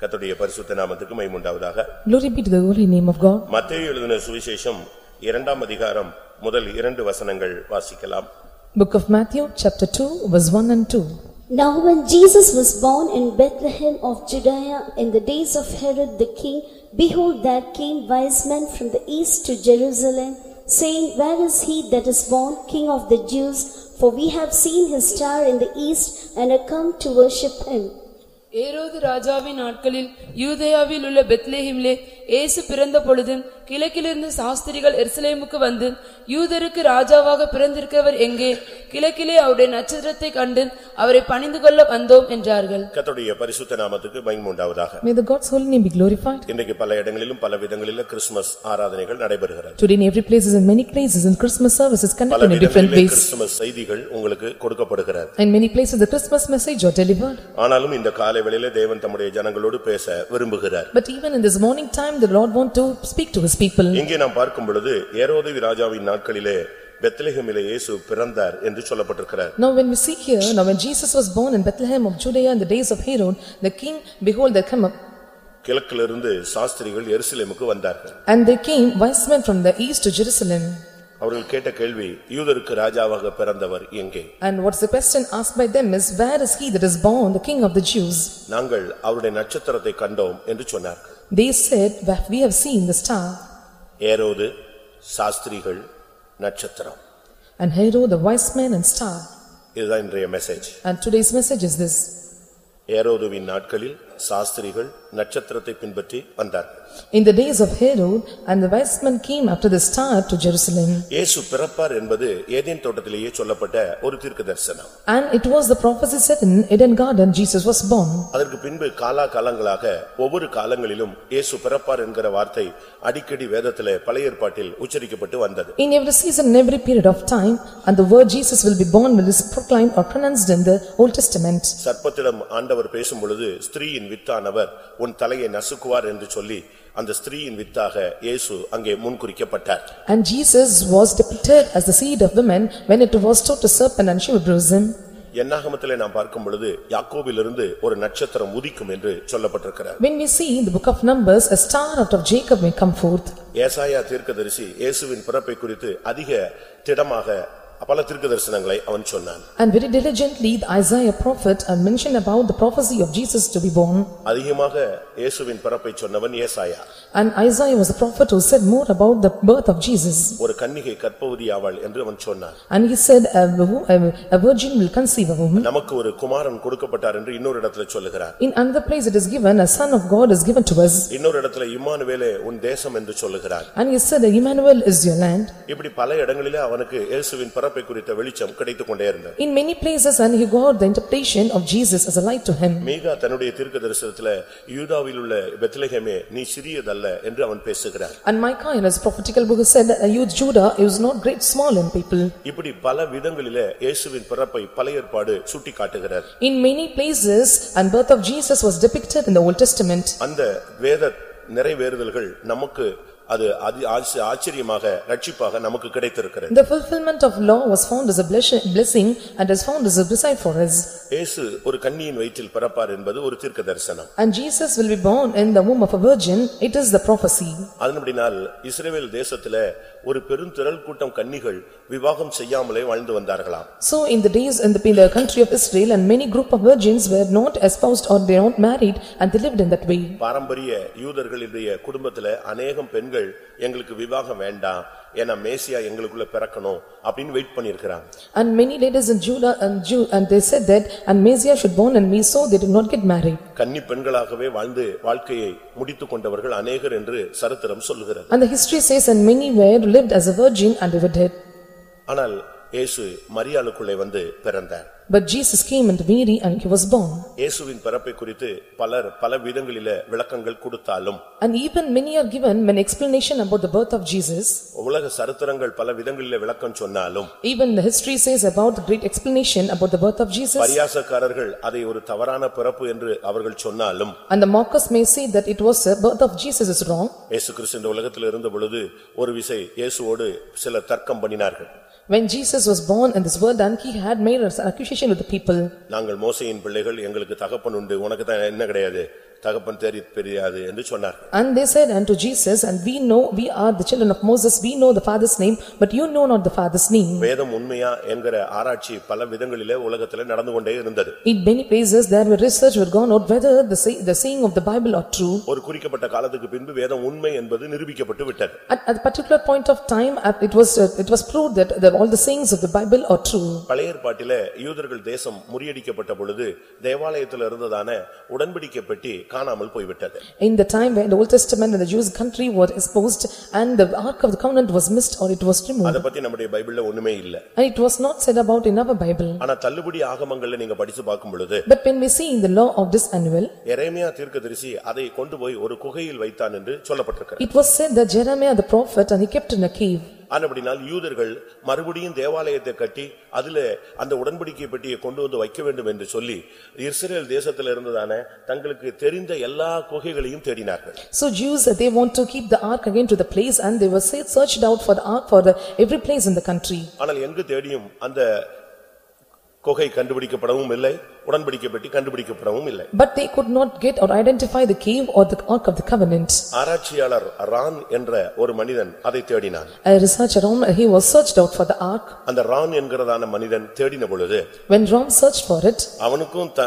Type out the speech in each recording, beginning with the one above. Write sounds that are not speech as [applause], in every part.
கர்த்தருடைய பரிசுத்த நாமத்துக்கு மைமுண்டாவதாக Glory be to the holy name of God. மத்தேயு எழுதின சுவிசேஷம் இரண்டாம் அதிகாரம் முதல் இரண்டு வசனங்கள் வாசிக்கலாம் Book of Matthew, chapter 2, verse 1 and 2. Now when Jesus was born in Bethlehem of Judea in the days of Herod the king, behold, there came wise men from the east to Jerusalem, saying, Where is he that is born king of the Jews? For we have seen his star in the east and are come to worship him. ஏரோது ராஜாவின் நாட்களில் யூதேயாவில் உள்ள பெத்லேஹிமிலே இயேசு பிறந்த பொழுது கிழக்கிலிருந்து சாஸ்திரிகள் எருசலேமுக்கு வந்து யூதருக்கு ராஜாவாக பிறந்திருக்கிறவர் எங்கே கிழக்கிலே அவருடைய நட்சத்திரத்தை கண்டு அவரை பணிந்து கொள்ள வந்தோம் என்றார்கள் கர்த்தருடைய பரிசுத்த நாமத்துக்கு மைமுண்டாவதாக May the God's holy name be glorified. இன்றைக்கு பல இடங்களிலும் பல விதங்களிலும் கிறிஸ்துமஸ் ஆராதனைகள் நடைபெறுகிறது Today in every places and many places and Christmas service is பல conducted in different விதங்களிலே ways. கிறிஸ்துமஸ் செய்திகள் உங்களுக்கு கொடுக்கப்படுகிறது In many places the Christmas message are delivered. ஆனாலும் இந்த காலை வேளையிலே தேவன் தம்முடைய ஜனங்களோடு பேச விரும்புகிறார் But even in this morning time, the Lord want to speak to his people. இங்கே நாம் பார்க்கும் பொழுது ஏரோதவி ராஜாவின் நாட்களிலே பெத்லெகேமிலே இயேசு பிறந்தார் என்று சொல்லப்பட்டிருக்கிறார் Now when we see here, now when Jesus was born in Bethlehem of Judea in the days of Herod, the king, behold, there come up, கிழக்கிலிருந்து சாஸ்திரிகள் எருசலேமுக்கு வந்தார்கள் and there came wise men from the east to Jerusalem. அவர்கள் கேட்ட கேள்வி யூதருக்கு ராஜாவாக பிறந்தவர் எங்கே And what's the question asked by them is, where is he that is born, the king of the Jews? நாங்கள் அவருடைய நட்சத்திரத்தை கண்டோம் என்று சொன்னார்கள் They said, "Well, we have seen the star. ஏரோது சாஸ்திரிகள் நட்சத்திரம் And Herod, the wise men and star. இதுதான் இன்றைய message And today's message is this. ஏரோதுவின் நாட்களில் சாஸ்திரிகள் நட்சத்திரத்தை பின்பற்றி வந்தார்கள் In the days of Herod, and the wise men came after the star to Jerusalem. இயேசு பிறப்பார் என்பது ஏதேன் தோட்டத்திலேயே சொல்லப்பட்ட ஒரு தீர்க்க தரிசனம் And it was the prophecy said in Eden garden, Jesus was born. அதற்கு பின்பு காலா காலங்களாக ஒவ்வொரு காலங்களிலும் இயேசு பிறப்பார் என்கிற வார்த்தை அடிக்கடி வேதத்திலே பழைய ஏற்பாட்டில் உச்சரிக்கப்பட்டு வந்தது In every season, in every period of time, and the word Jesus will be born will is proclaimed or pronounced in the Old Testament. சர்ப்பத்திடம் ஆண்டவர் பேசும் பொழுது ஸ்திரீயின் வித்தானவர் உன் தலையை நசுக்குவார் என்று சொல்லி அந்த ஸ்திரீயின் வித்தாக இயேசு அங்கே முன்குறிக்கப்பட்டார் And Jesus was depicted as the seed of woman when it was taught to serpent and she will bruise him. என்னாகமத்திலே நாம் பார்க்கும் பொழுது யாக்கோபிலிருந்து ஒரு நட்சத்திரம் உதிக்கும் என்று சொல்லப்பட்டிருக்கிறார் When we see in the book of Numbers, a star out of Jacob may come forth. ஏசாயா தீர்க்கதரிசி இயேசுவின் பிறப்பை குறித்து அதிக திடமாக பல தீர்க்க தரிசனங்களை அவன் சொன்னான் And very diligently the Isaiah prophet and mentioned about the prophecy of Jesus to be born. அதிகமாக இயேசுவின் பிறப்பை சொன்னவன் ஏசாயா And Isaiah was the prophet who said more about the birth of Jesus. ஒரு கன்னிகை கற்பவதி ஆவாள் என்று அவன் சொன்னான் And he said, "A wo- a- a virgin will conceive a woman." நமக்கு ஒரு குமாரன் கொடுக்கப்பட்டார் என்று இன்னொரு இடத்துல சொல்லுகிறார் In another place it is given, a son of God is given to us. இன்னொரு இடத்துல இம்மானுவேலே உன் தேசம் என்று சொல்லுகிறார் And he said, Emmanuel is your land. இப்படி பல இடங்களிலே அவனுக்கு இயேசுவின் பிறப்பை குறித்த வெளிச்சம் கிடைத்துக் கொண்டே இருந்தது In many places and he got the interpretation of Jesus as a light to him. மீகா தன்னுடைய தீர்க்க தரிசனத்துல யூதாவில் உள்ள பெத்லெகேமே நீ சிறியதல்ல என்று அவன் பேசுகிறார் And Micah in his prophetical book said, that "A youth Judah is not great small in people. இப்படி பல விதங்களிலே இயேசுவின் பிறப்பை பழைய ஏற்பாடு சுட்டி காட்டுகிறார் In many places and birth of Jesus was depicted in the Old Testament. அந்த வேத நிறைவேறுதல்கள் நமக்கு அது அதி- ஆச்ச- ஆச்சரியமாக ரட்சிப்பாக நமக்கு கிடைத்திருக்கிறது The fulfillment of law was found as a bless- blessing and is found as a beside for us. இயேசு ஒரு கன்னியின் வயிற்றில் பிறப்பார் என்பது ஒரு தீர்க்க தரிசனம் And Jesus will be born in the womb of a virgin, it is the prophecy. அதன்படினால் இஸ்ரவேல் தேசத்திலே ஒரு பெருந்திரள் கூட்டம் கன்னிகள் விவாகம் செய்யாமலே வாழ்ந்து வந்தார்களாம் So in the days in the in the country of Israel and many group of virgins were not espoused or they not married and they lived in that way. பாரம்பரிய யூதர்களுடைய குடும்பத்திலே அநேகம் பெண்கள் எங்களுக்கு விவாகம் வேண்டாம் ஏன்னா மேசியா எங்களுக்குள்ள பிறக்கணும் அப்படின்னு வெயிட் பண்ணியிருக்கிறாங்க And many ladies in Judah and Jew and they said that and Messiah should born in me so they did not get married. கன்னி பெண்களாகவே வாழ்ந்து வாழ்க்கையை முடித்துக் கொண்டவர்கள் அநேகர் என்று சரித்திரம் சொல்லுகிறது And the history says and many were lived as a virgin and they were dead. ஆனால் இயேசு மரியாளுக்குள்ளே வந்து பிறந்தார் But Jesus came into Mary and he was born. இயேசுவின் பிறப்பை குறித்து பலர் பல விதங்களிலே விளக்கங்கள் கொடுத்தாலும் And even many are given an explanation about the birth of Jesus. உலக சரித்திரங்கள் பல விதங்களிலே விளக்கம் சொன்னாலும் Even the history says about the great explanation about the birth of Jesus. பரியாசக்காரர்கள் அதை ஒரு தவறான பிறப்பு என்று அவர்கள் சொன்னாலும் And the mockers may say that it was the birth of Jesus is wrong. இயேசு கிறிஸ்து இந்த உலகத்தில் இருந்த பொழுது ஒரு விசை இயேசுவோடு சிலர் தர்க்கம் பண்ணினார்கள் When Jesus was born in this world and he had made an accusation with the people. நாங்கள் மோசையின் பிள்ளைகள் எங்களுக்கு தகப்பன் உண்டு உனக்கு தான் என்ன கிடையாது தகப்பன் தெரி தெரியாது என்று சொன்னார்கள் And they said unto Jesus, And we know, we are the children of Moses, we know the father's name, but you know not the father's name. வேதம் உண்மையா என்கிற ஆராய்ச்சி பல விதங்களிலே உலகத்திலே நடந்து கொண்டே இருந்தது In many places there were research were gone out whether the say- the saying of the Bible are true. ஒரு குறிக்கப்பட்ட காலத்துக்கு பின்பு வேதம் உண்மை என்பது நிரூபிக்கப்பட்டு விட்டது At at a particular point of time, at- it was, uh, it was proved that the- all the sayings of the Bible are true. பழைய ஏற்பாட்டிலே யூதர்கள் தேசம் முறியடிக்கப்பட்ட பொழுது தேவாலயத்தில் இருந்ததான உடன்படிக்கை பெட்டி காணாமல் போய்விட்டது In the time when the Old Testament and the Jewish country were exposed and the ark of the covenant was missed or it was removed. அத பத்தி நம்முடைய பைபிள்ல ஒண்ணுமே இல்ல And it was not said about in our Bible. ஆனா தள்ளுபடி ஆகமங்கள்ல நீங்க படிச்சு பார்க்கும் பொழுது But when we see in the law of this annual, எரேமியா தீர்க்கதரிசி அதை கொண்டு போய் ஒரு குகையில் வைத்தான் என்று சொல்லப்பட்டிருக்கிறது it was said that Jeremiah the prophet and he kept in a cave. ஆனபடினால் யூதர்கள் மறுபடியும் தேவாலயத்தை கட்டி அதுல அந்த உடன்படிக்கை பெட்டியை கொண்டு வந்து வைக்க வேண்டும் என்று சொல்லி இஸ்ரேல் தேசத்தில் இருந்ததான தங்களுக்கு தெரிந்த எல்லா குகைகளையும் தேடினார்கள் So Jews, they want to keep the ark again to the place and they were se- searched out for the ark for the every place in the country. ஆனால் எங்கு தேடியும் அந்த குகை கண்டுபிடிக்கப்படவும் இல்லை உடன்படிக்கை பெட்டி கண்டுபிடிக்கப்படவும் இல்லை But they could not get or identify the cave or the ark of the covenant. ஆராய்ச்சியாளர் ரான் என்ற ஒரு மனிதன் அதை தேடினான் A researcher, Ram, he was searched out for the ark. அந்த ரான் என்கிறதான மனிதன் தேடின பொழுது When Ram searched for it, அவனுக்கும் த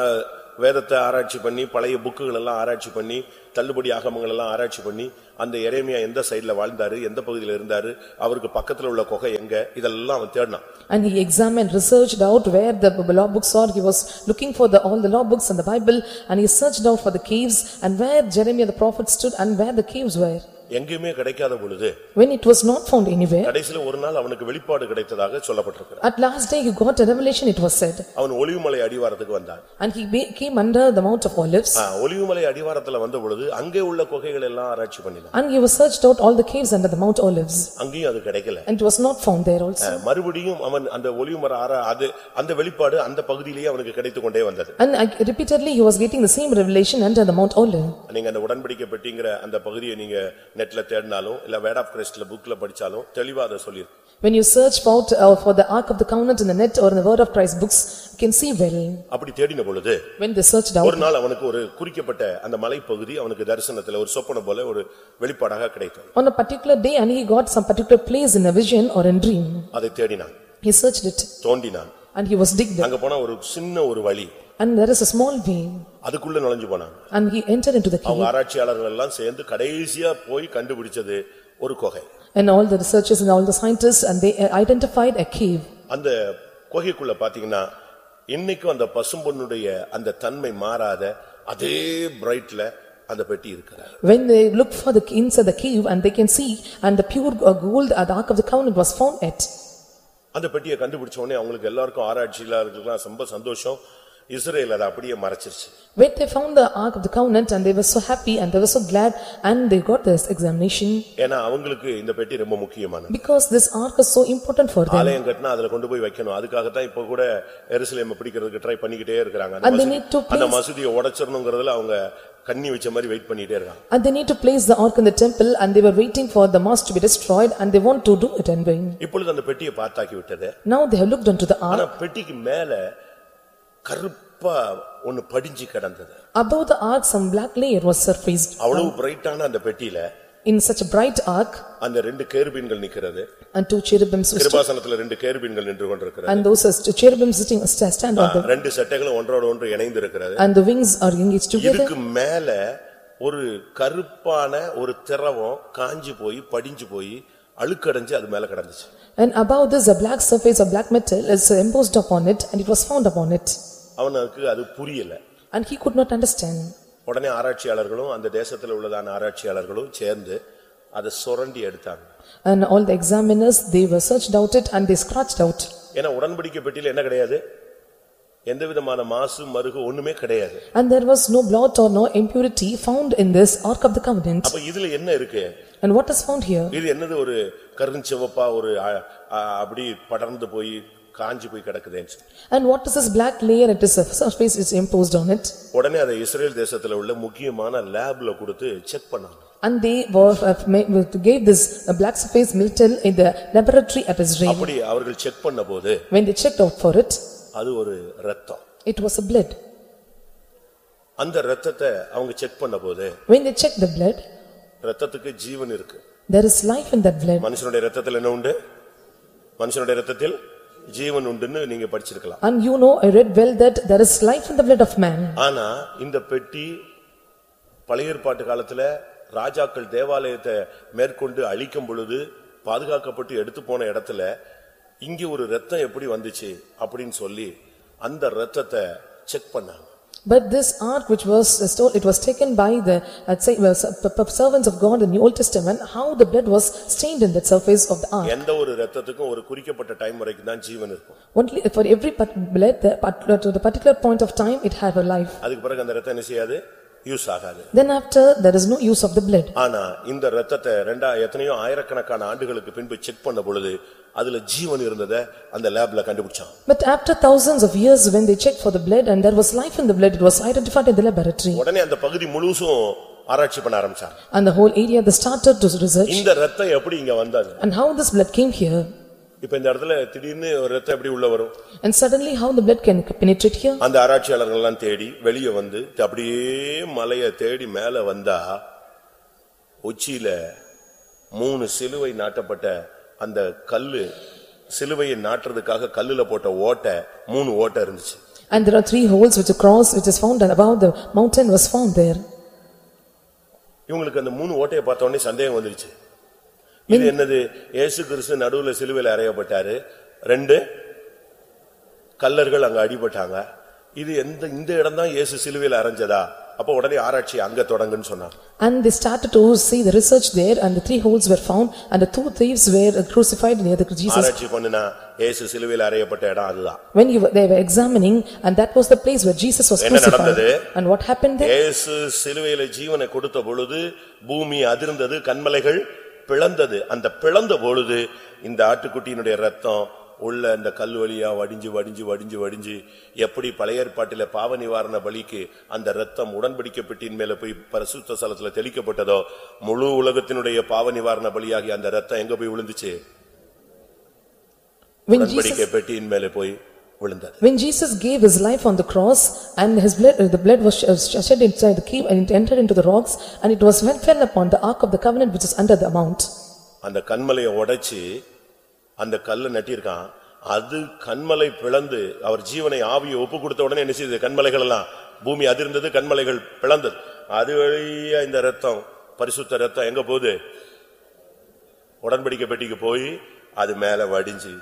வேதத்தை ஆராய்ச்சி பண்ணி பழைய புக்குகள் எல்லாம் ஆராய்ச்சி பண்ணி தள்ளுபடி ஆகமங்கள் எல்லாம் ஆராய்ச்சி பண்ணி அந்த எரேமியா எந்த சைடுல வாழ்ந்தாரு எந்த பகுதியில இருந்தாரு அவருக்கு பக்கத்துல உள்ள குகை எங்க இதெல்லாம் அவன் தேடினான் and he examined, researched out where the law books are. He was looking for the, all the law books and the Bible and he searched out for the caves and where Jeremiah the prophet stood and where the caves were. எங்கேயுமே கிடைக்காத பொழுது When it was not found anywhere, கடைசில ஒரு நாள் அவனுக்கு வெளிப்பாடு கிடைத்ததாக சொல்லப்பட்டிருக்கிறது at last day he got a revelation, it was said. அவன் ஒலிவுமலை அடிவாரத்துக்கு வந்தான் And he came under the Mount of Olives ஒலிவுமலை அடிவாரத்துல வந்த பொழுது அங்கே உள்ள குகைகள் எல்லாம் ஆராய்ச்சி பண்ணினான் and he was searched out all the caves under the Mount Olives அங்கேயும் அது கிடைக்கல and it was not found there also. மறுபடியும் அவன் அந்த ஒலிவுமர ஆரா அது அந்த வெளிப்பாடு அந்த பகுதியிலேயே அவனுக்கு கிடைத்துக் கொண்டே வந்தது And repeatedly he was getting the same revelation under the Mount Olive. நீங்க அந்த உடன்படிக்கை பெட்டிங்கிற அந்த பகுதியை நீங்க நெட்ல தேடினாலும் இல்ல வேர்ட் ஆஃப் கிரைஸ்ட்ல புக்ல படிச்சாலும் தெளிவா அதை சொல்லிருக்கு When you search out uh, for the Ark of the Covenant in the net or in the Word of Christ books, you can see well. அப்படி தேடின பொழுது When they searched ஒரு out, நாள் அவனுக்கு ஒரு குறிக்கப்பட்ட அந்த மலைப்பகுதி அவனுக்கு தரிசனத்துல ஒரு சொப்பன போல ஒரு வெளிப்பாடாக கிடைத்தது on a particular day and he got some particular place in a vision or in dream. அதை தேடினான் He searched it தோண்டினான் and he was digged அங்க போனா ஒரு சின்ன ஒரு வழி and there is a small way அதுக்குள்ள நுழைஞ்சு போனான் and he entered into the அவங்க cave ஆராய்ச்சியாளர்கள் எல்லாம் சேர்ந்து கடைசியா போய் கண்டுபிடிச்சது ஒரு குகை and all the researchers and all the scientists and they uh, identified a cave. அந்த குகைக்குள்ள பாத்தீங்கன்னா இன்னைக்கும் அந்த பசும்பொன்னுடைய அந்த தன்மை மாறாத அதே பிரைட்ல அந்த பெட்டி இருக்கிறார் When they look for the inside the cave and they can see and the pure uh, gold at the Ark of the Covenant was found at. அந்த பெட்டியை கண்டுபிடிச்ச உடனே அவங்களுக்கு எல்லாருக்கும் ஆராய்ச்சியாளர்களுக்கெல்லாம் ரொம்ப சந்தோஷம் இஸ்ரேல் அதை அப்படியே மறைச்சிருச்சு When they found the Ark of the Covenant and they were so happy and they were so glad and they got this examination ஏன்னா அவங்களுக்கு இந்த பெட்டி ரொம்ப முக்கியமானது because this Ark is so important for them. ஆலயம் கட்டினா அதுல கொண்டு போய் வைக்கணும் அதுக்காகத்தான் இப்ப கூட எருசலேம் பிடிக்கிறதுக்கு ட்ரை பண்ணிக்கிட்டே இருக்கிறாங்க அந்த And they மசூதி- need to அந்த place- மசூதியை உடைச்சிடணுங்கிறதுல அவங்க கண்ணி வச்ச மாதிரி வெயிட் பண்ணிட்டே இருக்காங்க And they need to place the Ark in the temple and they were waiting for the mosque to be destroyed and they want to do it in vain. இப்பொழுது அந்த பெட்டியை பார்த்தாக்கி விட்டது Now they have looked unto the ஆனா Ark. பெட்டிக்கு மேல கருப்பா ஒன்னு படிஞ்சு கிடந்தது Above the Ark some black layer was surfaced. அவ்வளவு பிரைட்டான அந்த பெட்டியில In such a bright Ark அந்த ரெண்டு கேருபீன்கள் நிக்கிறது and two cherubims were stood கிருபாசனத்துல ரெண்டு கேருபீன்கள் நின்று கொண்டிருக்கிறது and those are st- cherubim sitting sta- stand on them ரெண்டு சட்டைகளும் ஒன்றோடு ஒன்று இணைந்து இருக்கிறது and the wings are engaged together. இதுக்கு மேல ஒரு கருப்பான ஒரு திரவம் காஞ்சு போய் படிஞ்சு போய் அழுக்கடைஞ்சு அது மேல கிடந்துச்சு And above this a black surface of black metal is embossed upon it and it was found upon it. அவனுக்கு அது புரியல And he could not understand. உடனே ஆராய்ச்சியாளர்களும் அந்த தேசத்துல உள்ளதான ஆராய்ச்சியாளர்களும் சேர்ந்து அதை சுரண்டி எடுத்தாங்க And all the examiners, they were searched out it and they scratched out. ஏன்னா உடன்படிக்கை பெட்டியில என்ன கிடையாது எந்த விதமான மாசு மருகு ஒண்ணுமே கிடையாது And there was no blot or no impurity found in this ark of the covenant. அப்ப இதுல என்ன இருக்கு And what is found here? இது என்னது ஒரு கருஞ்சிவப்பா ஒரு அப்படி படர்ந்து போய் காஞ்சு போய் கிடக்குதேன்னு சொல்லி. And what is this black layer? It is a surface is imposed on it. உடனே அதை இஸ்ரேல் தேசத்துல உள்ள முக்கியமான லேப்ல கொடுத்து செக் பண்ணாங்க And they were, have made- gave this uh, black surface metal in the laboratory at Israel. அப்படி அவர்கள் செக் பண்ணபோது When they checked out for it, அது ஒரு ரத்தம் it was a blood. அந்த ரத்தத்தை அவங்க செக் பண்ணபோது When they checked the blood, ரத்தத்துக்கு ஜீவன் இருக்கு there is life in that blood. மனுஷனுடைய ரத்தத்தில் என்ன உண்டு மனுஷனுடைய ரத்தத்தில் ஜீவன் உண்டுன்னு நீங்க படிச்சிருக்கலாம் And you know, I read well that there is life in the blood of man. ஆனா இந்த பெட்டி பழைய ஏற்பாட்டு காலத்துல ராஜாக்கள் தேவாலயத்தை மேற்கொண்டு அழிக்கும் பொழுது பாதுகாக்கப்பட்டு எடுத்து போன இடத்துல இங்க ஒரு ரத்தம் எப்படி வந்துச்சு அப்படின்னு சொல்லி அந்த ரத்தத்தை செக் பண்ணாங்க But this ark which was stolen, it was taken by the uh, say, uh, p- p- servants of God in the Old Testament, how the blood was stained in that surface of the ark. எந்த ஒரு ரத்தத்துக்கும் ஒரு குறிக்கப்பட்ட time வரைக்கும் தான் ஜீவன் இருக்கும் Only for every part- blood, the part- to the particular point of time, it had a life. அதுக்கு பிறகு அந்த ரத்தம் என்ன செய்யாது யூஸ் ஆகாது Then after, there is no use of the blood. ஆனா இந்த ரத்தத்தை ரெண்டா எத்தனையோ ஆயிரக்கணக்கான ஆண்டுகளுக்கு பின்பு செக் பண்ண பொழுது அதுல ஜீவன் இருந்ததை அந்த லேப்ல கண்டுபிடிச்சான் But after thousands of years, when they checked for the blood and there was life in the blood, it was identified in the laboratory. உடனே அந்த பகுதி முழுசும் ஆராய்ச்சி பண்ண ஆரம்பிச்சாங்க And the whole area, they started to research. இந்த ரத்தம் எப்படி இங்க வந்தது And how this blood came here? இப்ப இந்த இடத்துல திடீர்னு ஒரு ரத்தம் எப்படி உள்ள வரும் And suddenly how the blood can penetrate here? அந்த ஆராய்ச்சியாளர்கள் எல்லாம் தேடி வெளியே வந்து அப்படியே மலைய தேடி மேல வந்தா உச்சியில மூணு சிலுவை நாட்டப்பட்ட அந்த கல்லு சிலுவையை நாட்டுறதுக்காக கல்லுல போட்ட ஓட்டை மூணு ஓட்டை இருந்துச்சு. And there are three holes which a cross which is found and above the mountain was found there. இவங்களுக்கு அந்த மூணு ஓட்டையை பார்த்த உடனே சந்தேகம் வந்துருச்சு. இது என்னது? இயேசு கிறிஸ்து நடுவுல சிலுவையில் அறையப்பட்டாரு. ரெண்டு கல்லர்கள் அங்க அடிபட்டாங்க. இது எந்த இந்த இடம்தான் இயேசு சிலுவையில் அரைஞ்சதா அப்ப உடனே ஆராய்ச்சி அங்க தொடங்குன்னு சொன்னாங்க And they started to see the research there and the three holes were found and the two thieves were crucified near the Jesus. ஆராய்ச்சி பண்ணுனா இயேசு சிலுவையில் அறையப்பட்ட இடம் அதுதான் When you were- they were examining and that was the place where Jesus was என்ன crucified. நடந்தது? And what happened there? இயேசு சிலுவையில ஜீவனை கொடுத்த பொழுது பூமி அதிர்ந்தது கண்மலைகள் பிளந்தது அந்த பிளந்த பொழுது இந்த ஆட்டுக்குட்டியினுடைய ரத்தம் உள்ள இந்த கல் வழியா வடிஞ்சு வடிஞ்சு வடிஞ்சு வடிஞ்சு எப்படி பழைய ஏற்பாட்டில பாவ நிவாரண பலிக்கு அந்த ரத்தம் உடன்படிக்கை பெட்டியின் மேல போய் பரிசுத்த ஸ்தலத்துல தெளிக்கப்பட்டதோ முழு உலகத்தினுடைய பாவ நிவாரண பலியாகி அந்த ரத்தம் எங்க போய் விழுந்துச்சு உடன்படிக்கை பெட்டியின் மேல போய் விழுந்தது when Jesus gave his life on the cross and his blood, uh, the blood was sh- shed inside the cave and it entered into the rocks and it was when fell upon the ark of the covenant which is under the mount. அந்த கண்மலையை உடைச்சு அந்த கல்லை நட்டியிருக்கான். அது கண்மலை பிளந்து அவர் ஜீவனை ஆவியை ஒப்பு கொடுத்த உடனே என்ன செய்தது? கண்மலைகள் எல்லாம் பூமி அதிர்ந்தது கண்மலைகள் பிளந்தது. அது வழியா இந்த ரத்தம் பரிசுத்த ரத்தம் எங்க போகுது? உடன்படிக்கை பெட்டிக்கு போய் அது மேல வடிஞ்சு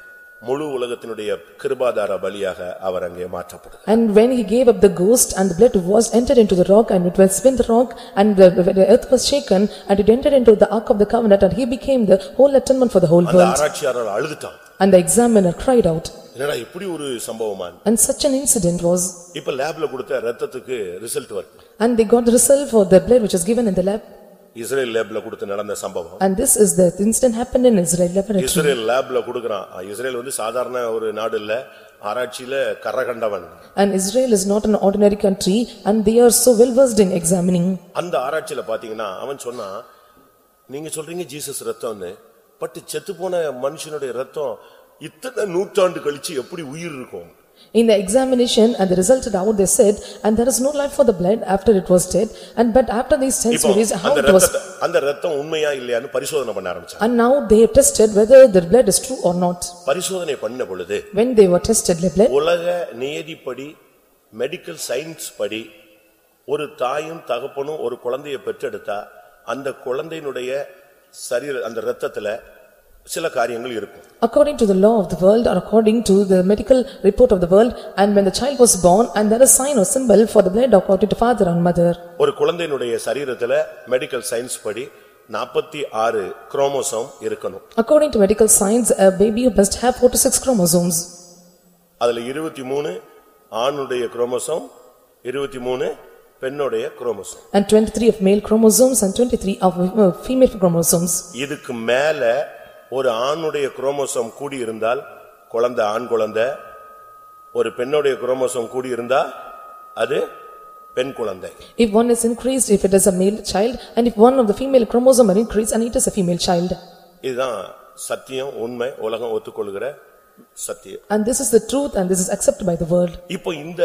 முழு உலகத்தினுடைய கிருபாதார பலியாக அவர் அங்கே மாற்றப்படுது And when he gave up the ghost and the blood was entered into the rock and it was spin the rock and the the earth was shaken and it entered into the ark of the covenant and he became the whole atonement for the whole அந்த world. ஆராய்ச்சியாளர் அழுதுட்டான் And the examiner cried out. என்னடா இப்படி ஒரு சம்பவமான் And such an incident was, இப்ப லேப்ல கொடுத்த ரத்தத்துக்கு result வருது and they got the result for the blood which was given in the lab. Israel லேப்ல கொடுத்து நடந்த சம்பவம். And this is the incident happened in Israel laboratory. Israel லேப்ல கொடுக்கறான். இஸ்ரேல் வந்து சாதாரண ஒரு நாடு இல்ல. ஆராய்ச்சியில கரகண்டவன் And Israel is not an ordinary country and they are so well versed in examining. அந்த ஆராய்ச்சியில பாத்தீங்கன்னா அவன் சொன்னான் நீங்க சொல்றீங்க ஜீசஸ் ரத்தம்னு பட் செத்து போன மனுஷனுடைய ரத்தம் இத்தனை நூற்றாண்டு கழிச்சு எப்படி உயிர் இருக்கும்? In the examination and the resulted out they said, and there is no life for the blood after it was dead, and but after these ten இப்போ series, how அந்த it was. ரத்தத்தை அந்த ரத்தம் உண்மையா இல்லையான்னு பரிசோதனை பண்ண ஆரம்பிச்சாங்க And now they have tested whether the blood is true or not. பரிசோதனை பண்ண பொழுது When they were tested the blood, உலக நியதிப்படி மெடிக்கல் சயின்ஸ் படி ஒரு தாயும் தகப்பனும் ஒரு குழந்தையை பெற்றெடுத்தா அந்த குழந்தையினுடைய சரீர அந்த ரத்தத்துல சில காரியங்கள் இருக்கும் according to the law of the world or according to the medical report of the world, and when the child was born, and there is sign or symbol for the blood according to father and mother. ஒரு குழந்தையினுடைய சரீரத்துல medical science படி நாற்பத்தி ஆறு chromosome இருக்கணும் According to medical science, a baby must have forty-six chromosomes, அதுல இருபத்தி மூணு ஆணுடைய குரோமோசோம் இருபத்தி மூணு பெண்ணுடைய chromosome And twenty-three of male chromosomes and twenty-three of uh, female chromosomes. இதுக்கு மேல ஒரு ஆணுடைய குரோமோசோம் கூடி இருந்தால் குழந்தை ஆண் குழந்தை ஒரு பெண்ணுடைய குரோமோசோம் கூடி இருந்தா அது பெண் குழந்தை If one is increased, if it is a male child, and if one of the female chromosome are increased, and it is a female child. இதுதான் சத்தியம் உண்மை உலகம் ஒத்துக்கொள்கிற சத்தியம் And this is the truth and this is accepted by the world. இப்போ இந்த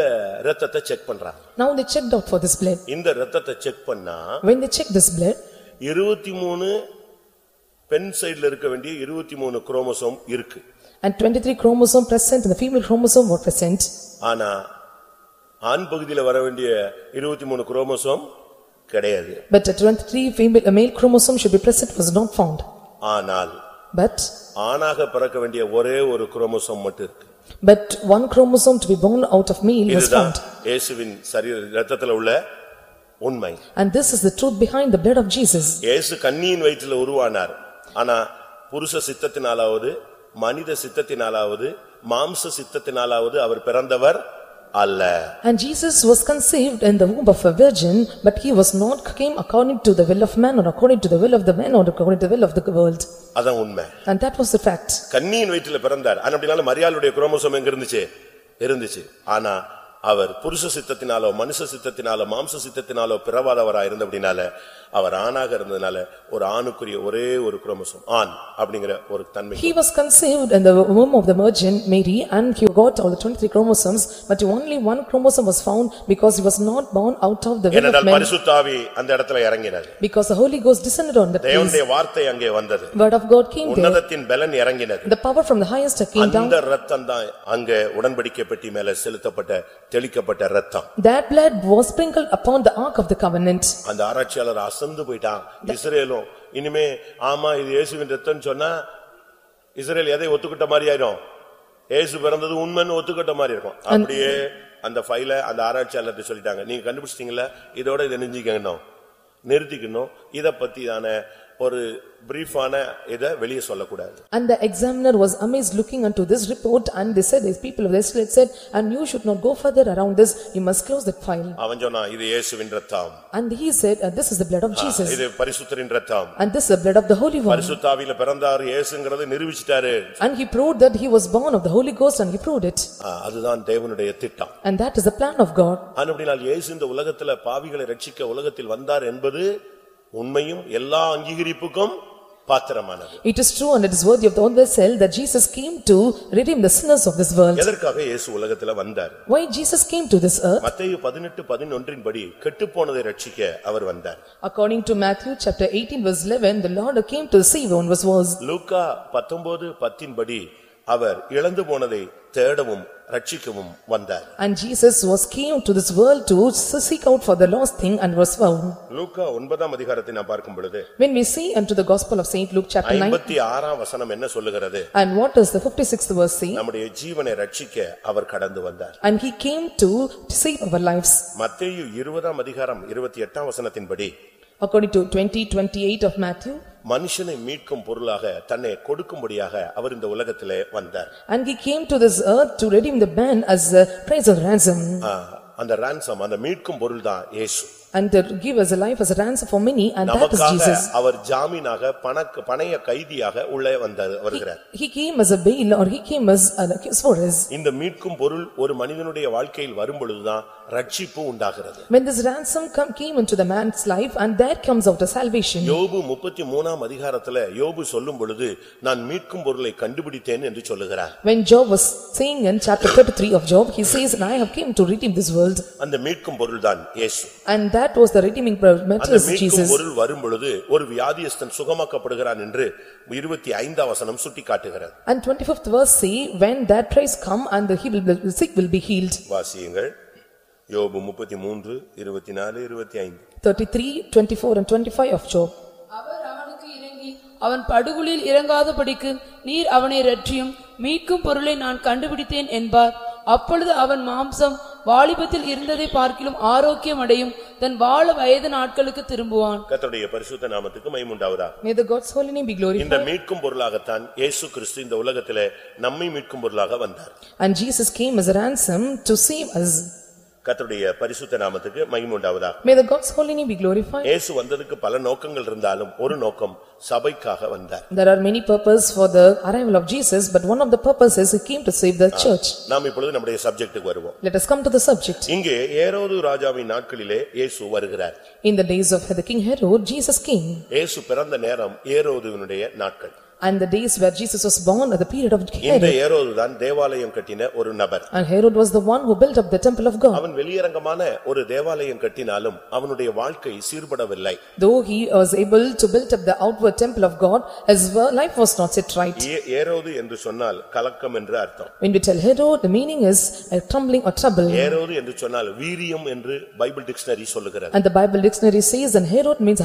ரத்தத்தை check பண்றாங்க Now they checked out for this blood. இந்த ரத்தத்தை செக் பண்ணா When they checked this blood, இருபத்தி மூணு பெண் சைடுல இருக்க வேண்டிய இருபத்தி மூணு குரோமோசோம் இருக்கு and twenty-three chromosome present and the female chromosome were present. ஆனா ஆண் பகுதியில வர வேண்டிய இருபத்தி மூணு குரோமோசோம் கிடையாது But a twenty-three female, a male chromosome should be present was not found. ஆனால் But, ஆணாக பிறக்க வேண்டிய ஒரே ஒரு குரோமோசோம் மட்டும் இருக்கு but one chromosome to be born out of male was இதுதான் found. இயேசுவின் சரீர ரத்தத்துல உள்ள உண்மை And this is the truth behind the blood of Jesus. இயேசு கன்னியின் வயிற்றில உருவானார் ஆனா புருஷ சித்தத்தினாலாவது மனித சித்தத்தினாலாவது மாம்ச சித்தத்தினாலாவது அவர் பிறந்தவர் அல்ல And Jesus was conceived in the womb of a virgin, but he was not came according to the will of man or according to the will of the man or according to the will of the world. அதான் உண்மை And that was the fact. கன்னியின் வயிற்றில பிறந்தார் ஆனா அப்படினால மரியாளுடைய chromosome எங்க இருந்துச்சு இருந்துச்சு ஆனா அவர் புருஷ சித்தத்தினாலோ மனுஷ சித்தத்தினாலோ மாம்ச சித்தத்தினாலோ பிறவாதவரா இருந்தபடினால அவர் ஆணாக இருந்ததுனால ஒரு ஆணுக்குரிய ஒரே ஒரு குரோமோசோம் ஆண் அப்படிங்கிற ஒரு தன்மை He was conceived in the womb of the Virgin Mary and he got all the twenty-three chromosomes, but only one chromosome was found because he was not born out of the will of ஏனென்றால் man. பரிசுத்தாவி அந்த இடத்துல இறங்கினார் Because the Holy Ghost descended on that place. தேவனுடைய வார்த்தை அங்கே வந்தது Word of God came there. உன்னதத்தின் பலன் இறங்கினது The power from the highest came down. அந்த ரத்தம் தான் அங்க உடன்படிக்கை பெட்டி மேல செலுத்தப்பட்ட தெளிக்கப்பட்ட ரத்தம் That blood was sprinkled upon the ark of the covenant. அந்த ஆராய்ச்சியாளர் அசந்து போயிட்டான். இஸ்ரேலும் இனிமே ஆமா இது இயேசுவின் ரத்தம்னு சொன்னா இஸ்ரேல் எதை ஒத்துக்கிட்ட மாதிரி ஆயிரும்? இயேசு பிறந்தது உண்மைன்னு ஒத்துக்கிட்ட மாதிரி இருக்கும். அப்படியே அந்த ஃபைல அந்த ஆராய்ச்சியாளர்கிட்ட சொல்லிட்டாங்க. நீங்க கண்டுபிடிச்சிட்டீங்களா? இதோட இதை நெஞ்சிக்கணும். நிறுத்திக்கணும். இத பத்தியான ஒரு பிரீஃபான இத வெளியே சொல்லக்கூடாது And the examiner was amazed looking unto this report and they said, these people of Israel said, and you should not go further around this, you must close that file. அவன் சொன்னான் இது இயேசுவின் ரத்தம் And he said, "And this is the blood of Jesus, இது பரிசுத்தரின் ரத்தம் and this is the blood of the Holy One. பரிசுத்தாவியில பிறந்தார் இயேசுங்கிறது நிரூபிச்சிட்டாரு And he proved that he was born of the Holy Ghost and he proved it. ஆ, அதுதான் தேவனுடைய திட்டம் And that is the plan of God. அப்படினால் இயேசு இந்த உலகத்துல பாவிகளை ரட்சிக்க உலகத்தில் வந்தார் என்பது உண்மையும் எல்லா அங்கீகரிப்புக்கும் பாத்திரமானது It is true and it is worthy of the own vessel that Jesus came to redeem the sinners of this world. எதற்காக இயேசு உலகத்துல வந்தார் Why Jesus came to this earth? மத்தேயு பதினெட்டு பதினொன்றின் படி கெட்டுப்போனதை ரட்சிக்க அவர் வந்தார் According to Matthew chapter eighteen verse eleven, the Lord came to save one was was. லூக்கா பத்தொன்பது பத்தின் படி அவர் இழந்து போனதை தேடவும் ரட்சிக்கவும் வந்தார் And Jesus was came to this world to seek out for the lost thing and was found. லூக்கா ஒன்பதாம் அதிகாரத்தை நான் பார்க்கும் பொழுது When we see unto the gospel of Saint Luke chapter nine, ஐம்பத்தி ஆறாம் வசனம் என்ன சொல்லுகிறது and what does the fifty-sixth verse say? நம்முடைய ஜீவனை ரட்சிக்க அவர் கடந்து வந்தார் And he came to save our lives. மத்தேயு இருபதாம் அதிகாரம் இருபத்தி எட்டாம் வசனத்தின்படி According to twenty twenty-eight of Matthew, மனுஷனை மீட்கும் பொருளாக தன்னை கொடுக்கும்படியாக அவர் இந்த உலகத்திலே வந்தார். And he came to this earth to redeem the man as a price of ransom, ஆ, அந்த ransom அந்த மீட்கும் பொருள்தான் இயேசு. and to give us a life as a ransom for many, and that is நமக்காக Jesus. அவர் ஜாமீனாக பணக்கு பணைய கைதியாக உள்ளே வந்தார் வருகிறார் He came as a bail or he came as an accused for us. இந்த மீட்கும் பொருள் ஒரு மனிதனுடைய வாழ்க்கையில் வரும் பொழுதுதான் ரட்சிப்பு உண்டாகிறது When this ransom come came into the man's life and there comes out a salvation. யோபு முப்பத்தி மூணாம் அதிகாரத்துல யோபு சொல்லும் பொழுது நான் மீட்கும் பொருளை கண்டுபிடித்தேன் என்று சொல்லுகிறார் When Job was saying in chapter thirty-three of Job, he says, "And I have came to redeem this world." அந்த மீட்கும் பொருள்தான் இயேசு And that was the redeeming மீட்கும் Jesus. பொருள் வரும் பொழுது ஒரு வியாதியஸ்தன் சுகமாக்கப்படுகிறான் என்று இருபத்தி ஐந்தாம் வசனம் சுட்டிக்காட்டுகிறது And twenty-fifth verse say, "When that praise come and the he will the sick will be healed." வாசியுங்கள் யோபு முப்பத்தி மூன்று இருபத்தி நாலு இருபத்தி ஐந்து Thirty-three, twenty-four and twenty-five of Job. அவர் அவனுக்கு இறங்கி அவன் இறங்காதபடிக்கு நீர் அவனை இரட்சியும் மீட்கும் பொருளை நான் கண்டுபிடித்தேன் என்பார் அப்பொழுது அவன் மாம்சம் வாலிபத்தில் இருந்ததை பார்க்கிலும் ஆரோக்கியம் அடையும் தன் வாழ வயது நாட்களுக்கு திரும்புவான் கர்த்தருடைய பரிசுத்த நாமத்துக்கு மைமுண்டாவதா May the God's holy name be glorified. இந்த மீட்கும் பொருளாகத்தான் இயேசு கிறிஸ்து இந்த உலகத்திலே நம்மை மீட்கும் பொருளாக வந்தார் And Jesus came as a ransom to save us. கர்த்தருடைய பரிசுத்த நாமத்துக்கு மகிமுண்டாவதா May the God's holy name be glorified. இயேசு வந்ததுக்கு பல நோக்கங்கள் இருந்தாலும் ஒரு நோக்கம் சபைக்காக வந்தார் There are many purposes for the arrival of Jesus, but one of the purposes he came to save the church. நாம் இப்பொழுது நம்முடைய சப்ஜெக்ட்டுக்கு வருவோம் Let us come to the subject. இங்கே ஏரோது ராஜாவின் நாட்களிலே இயேசு வருகிறார் In the days of the king Herod, Jesus came. இயேசு பிறந்த நேரம் ஏரோதுவினுடைய நாட்கள் And the days where Jesus was born at the period of இந்த Herod. ஏரோது தான் தேவாலயம் கட்டின ஒரு நபர் And Herod was the one who built up the temple of God. அவன் வெளியரங்கமான ஒரு தேவாலயம் கட்டினாலும் அவனுடைய வாழ்க்கை சீர்படவில்லை Though he was able to build up the outward temple of God, his wo- life was not set right. ஏ- ஏரோது என்று சொன்னால் கலக்கம் என்று அர்த்தம் When we tell Herod, the meaning is a trembling or trouble. ஏரோது என்று சொன்னால் வீரியம் என்று பைபிள் டிக்ஷனரி சொல்லுகிறது And the Bible dictionary says, and Herod means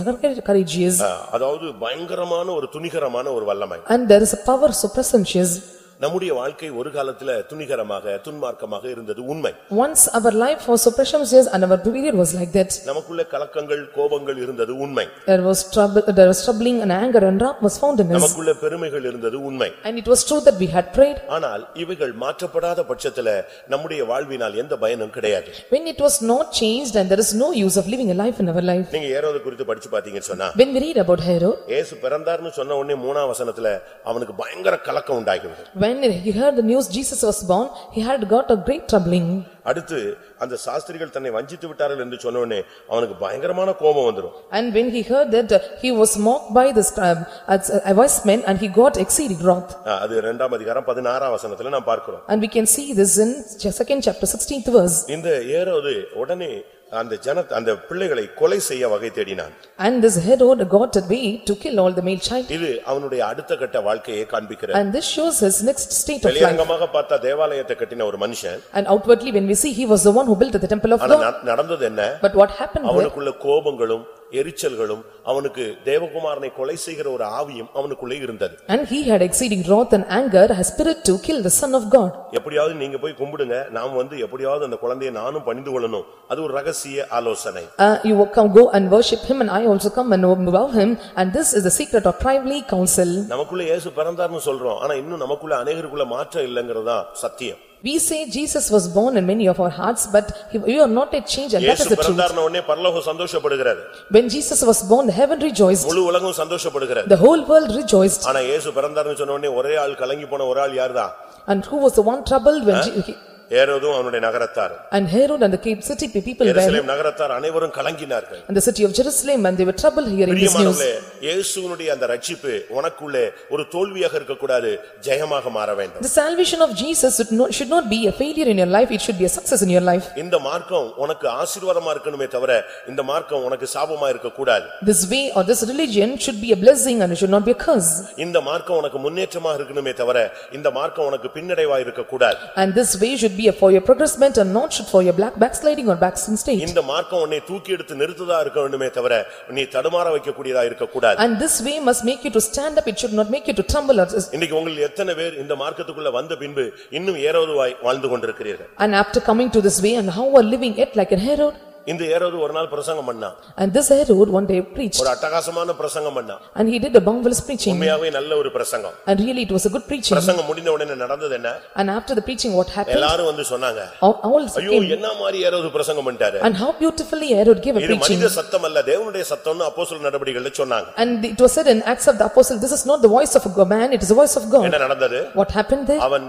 courageous. ஆ, அதாவது பயங்கரமான ஒரு துணிகரமான ஒரு வல்லமை and there is a power so presumptuous. நம்முடைய வாழ்க்கை ஒரு காலத்துல துணிகரமாக துன்மார்க்கமாக இருந்தது உண்மை Once our life was so presumptuous and our period was like that. நமக்குள்ள கலக்கங்கள் கோபங்கள் இருந்தது உண்மை There was trouble, there was troubling and anger and wrath was found in us. நமக்குள்ள பெருமைகள் இருந்தது உண்மை And it was true that we had prayed. ஆனால் இவைகள் மாற்றப்படாத பட்சத்துல நம்முடைய வாழ்வினால் எந்த பயனும் கிடையாது When it was not changed and there is no use of living a life in our life. நீங்க ஏரோது குறித்து படிச்சு பாத்தீங்கன்னு சொன்னா When we read about Herod, ஏசு பிறந்தார்னு சொன்ன உடனே மூணாம் வசனத்துல அவனுக்கு பயங்கர கலக்கம் உண்டாகிவிடும் when he heard the news Jesus was born, he had got a great troubling. அடுத்து அந்த சாஸ்திரிகள் தன்னை வஞ்சித்து விட்டார்கள் என்று சொன்ன உடனே அவனுக்கு பயங்கரமான கோபம் வந்துரும் And when he heard that uh, he was mocked by the scribe, as a wise man, and he got exceeding wrath. ஆ, அது இரண்டாம் அதிகாரம் பதினாறாம் வசனத்துல நாம் பார்க்கிறோம் And we can see this in ch- second chapter sixteenth verse. இந்த ஏரோது உடனே அந்த ஜன அந்த பிள்ளைகளை கொலை செய்ய வகை தேடினான் And this Herod got a way to kill all the male child. இது அவனுடைய அடுத்த கட்ட வாழ்க்கையை காண்பிக்கிறது And this shows his next state of life. வெளியரங்கமாக பார்த்தா தேவாலயத்தை கட்டின ஒரு மனுஷன் And outwardly, when we see, he was the one who built the temple of God. நட- நடந்தது என்ன But what happened? அவனுக்குள்ள கோபங்களும் எரிச்சல்களும் அவனுக்கு தேவகுமாரனை கொலை செய்கிற ஒரு ஆவியும் அவனுக்குள்ளே இருந்தது And he had exceeding wrath and anger, a spirit to kill the son of God. எப்படியாவது நீங்க போய் கும்பிடுங்க நாம் வந்து எப்படியாவது அந்த குழந்தையை நானும் பணிந்து கொள்ளணும் அது ஒரு ரகசிய ஆலோசனை Uh, you will come, go and worship him and I also come and bow him. And this is the secret of private counsel. நமக்குள்ள இயேசு பிறந்தார்னு சொல்றோம் ஆனா இன்னும் நமக்குள்ள அநேகருக்குள்ள மாற்றம் இல்லைங்கிறதுதான் சத்தியம் We say Jesus was born in many of our hearts, but he- we are not yet changed and that இயேசு is the truth. பிறந்தார்ன உடனே பரலோகம் சந்தோஷப்படுகிறது When Jesus was born, the heaven rejoiced, முழு உலகம் சந்தோஷப்படுகிறது the whole world rejoiced. ஆனா இயேசு பிறந்தார்னு சொன்ன உடனே ஒரே ஆள் கலங்கி போன ஒரு ஆள் யார்தான் And who was the one troubled when, Je- he- ஏரோதும் அவனுடைய நகரத்தார் and Herod and the city people were, எருசலேம் நகரத்தார் அனைவரும் கலங்கினார்கள் and the city of Jerusalem, and they were troubled hearing this news. பிரியமானவர்களே இயேசுவினுடைய அந்த ரட்சிப்பு உனக்குள்ளே ஒரு தோல்வியாக இருக்கக்கூடாது ஜெயமாக மாற வேண்டும் The salvation of Jesus should not, should not be a failure in your life, it should be a success in your life. இந்த மார்க்கம் உனக்கு ஆசீர்வாதமா இருக்கணுமே தவிர இந்த மார்க்கம் உனக்கு சாபமா இருக்கக்கூடாது This way or this religion should be a blessing and it should not be a curse. இந்த மார்க்கம் உனக்கு முன்னேற்றமா இருக்கணுமே தவிர இந்த மார்க்கம் உனக்கு பின்னடைவா இருக்கக்கூடாது And this way should be for your progressment and not should for your black backsliding or backsliding state. இந்த மார்க்கம் உன்னை தூக்கி எடுத்து நிறுத்துதா இருக்க வேண்டுமே தவிர நீ தடுமாற வைக்கக்கூடியதா இருக்கக்கூடாது And this way must make you to stand up, it should not make you to tremble. or- இன்னைக்கு உங்களில் எத்தனை பேர் இந்த மார்க்கத்துக்குள்ள வந்த பின்பு இன்னும் ஏரோதுவாய் வாழ்ந்து கொண்டிருக்கிறீர்கள் And after coming to this way and how are living it like a Herod? இந்த ஏரோது ஒரு நாள் பிரசங்கம் பண்ணான் And this Herod one day preached ஒரு அட்டகாசமான பிரசங்கம் பண்ணான் and he did a boundless preaching உண்மையாவே நல்ல ஒரு பிரசங்கம் and really it was a good preaching. பிரசங்கம் முடிந்த உடனே நடந்தது என்ன And after the preaching what happened? எல்லாரும் வந்து சொன்னாங்க All all ஐயோ came என்ன மாதிரி ஏரோது பிரசங்கம் பண்ணிட்டாரு and how beautifully Herod gave a இது preaching. மனித சத்தம் அல்ல தேவனுடைய சத்தம்னு அப்போஸ்தலர் நடபடிகள்ல சொன்னாங்க And it was said in Acts of the Apostle, this is not the voice of a man, it is the voice of God. என்ன நடந்தது What happened there? அவன்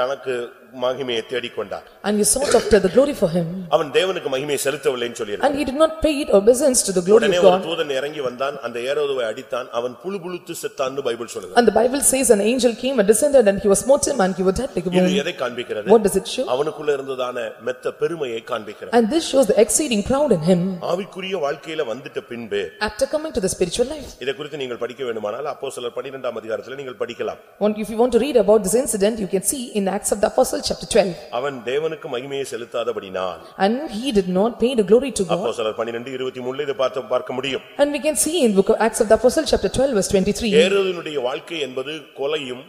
தனக்கு மகிமையை தேடிக்கொண்டான் And he sought after the glory for him. அவன் தேவனுக்கு மகிமையை செலுத்தவில்லைன்னு சொல்லியிருக்கான் And he did not pay it obeisance to the glory உடனே of ஒரு God. தூதன் இறங்கி வந்தான் அந்த ஏரோதுவை அடித்தான் அவன் புழு புழுத்து செத்தான்னு பைபிள் சொல்லுது And the Bible says an angel came and descended and he was smote him and he was dead like a இது woman. எதை காண்பிக்கிறது What does it show? அவனுக்குள்ள இருந்ததான மெத்த பெருமையை காண்பிக்கிறது And this shows the exceeding proud in him ஆவிக்குரிய வாழ்க்கையில வந்துட்ட பின்பு after coming to the spiritual life. இதை குறித்து நீங்கள் படிக்க வேண்டுமானால் அப்போ சிலர் பனிரெண்டாம் அதிகாரத்துல நீங்கள் படிக்கலாம் One- If you want to read about this incident, you can see in Acts of the Apostle chapter twelve. அவன் தேவனுக்கு மகிமையை செலுத்தாதபடினால் And he did not pay the glory to God. பனிரெண்டு இருபத்தி மூணுல இதை பார்த்து பார்க்க முடியும் And we can see in book of Acts of the Apostle chapter twelve verse twenty-three. ஏரோதினுடைய வாழ்க்கை என்பது கொலையும்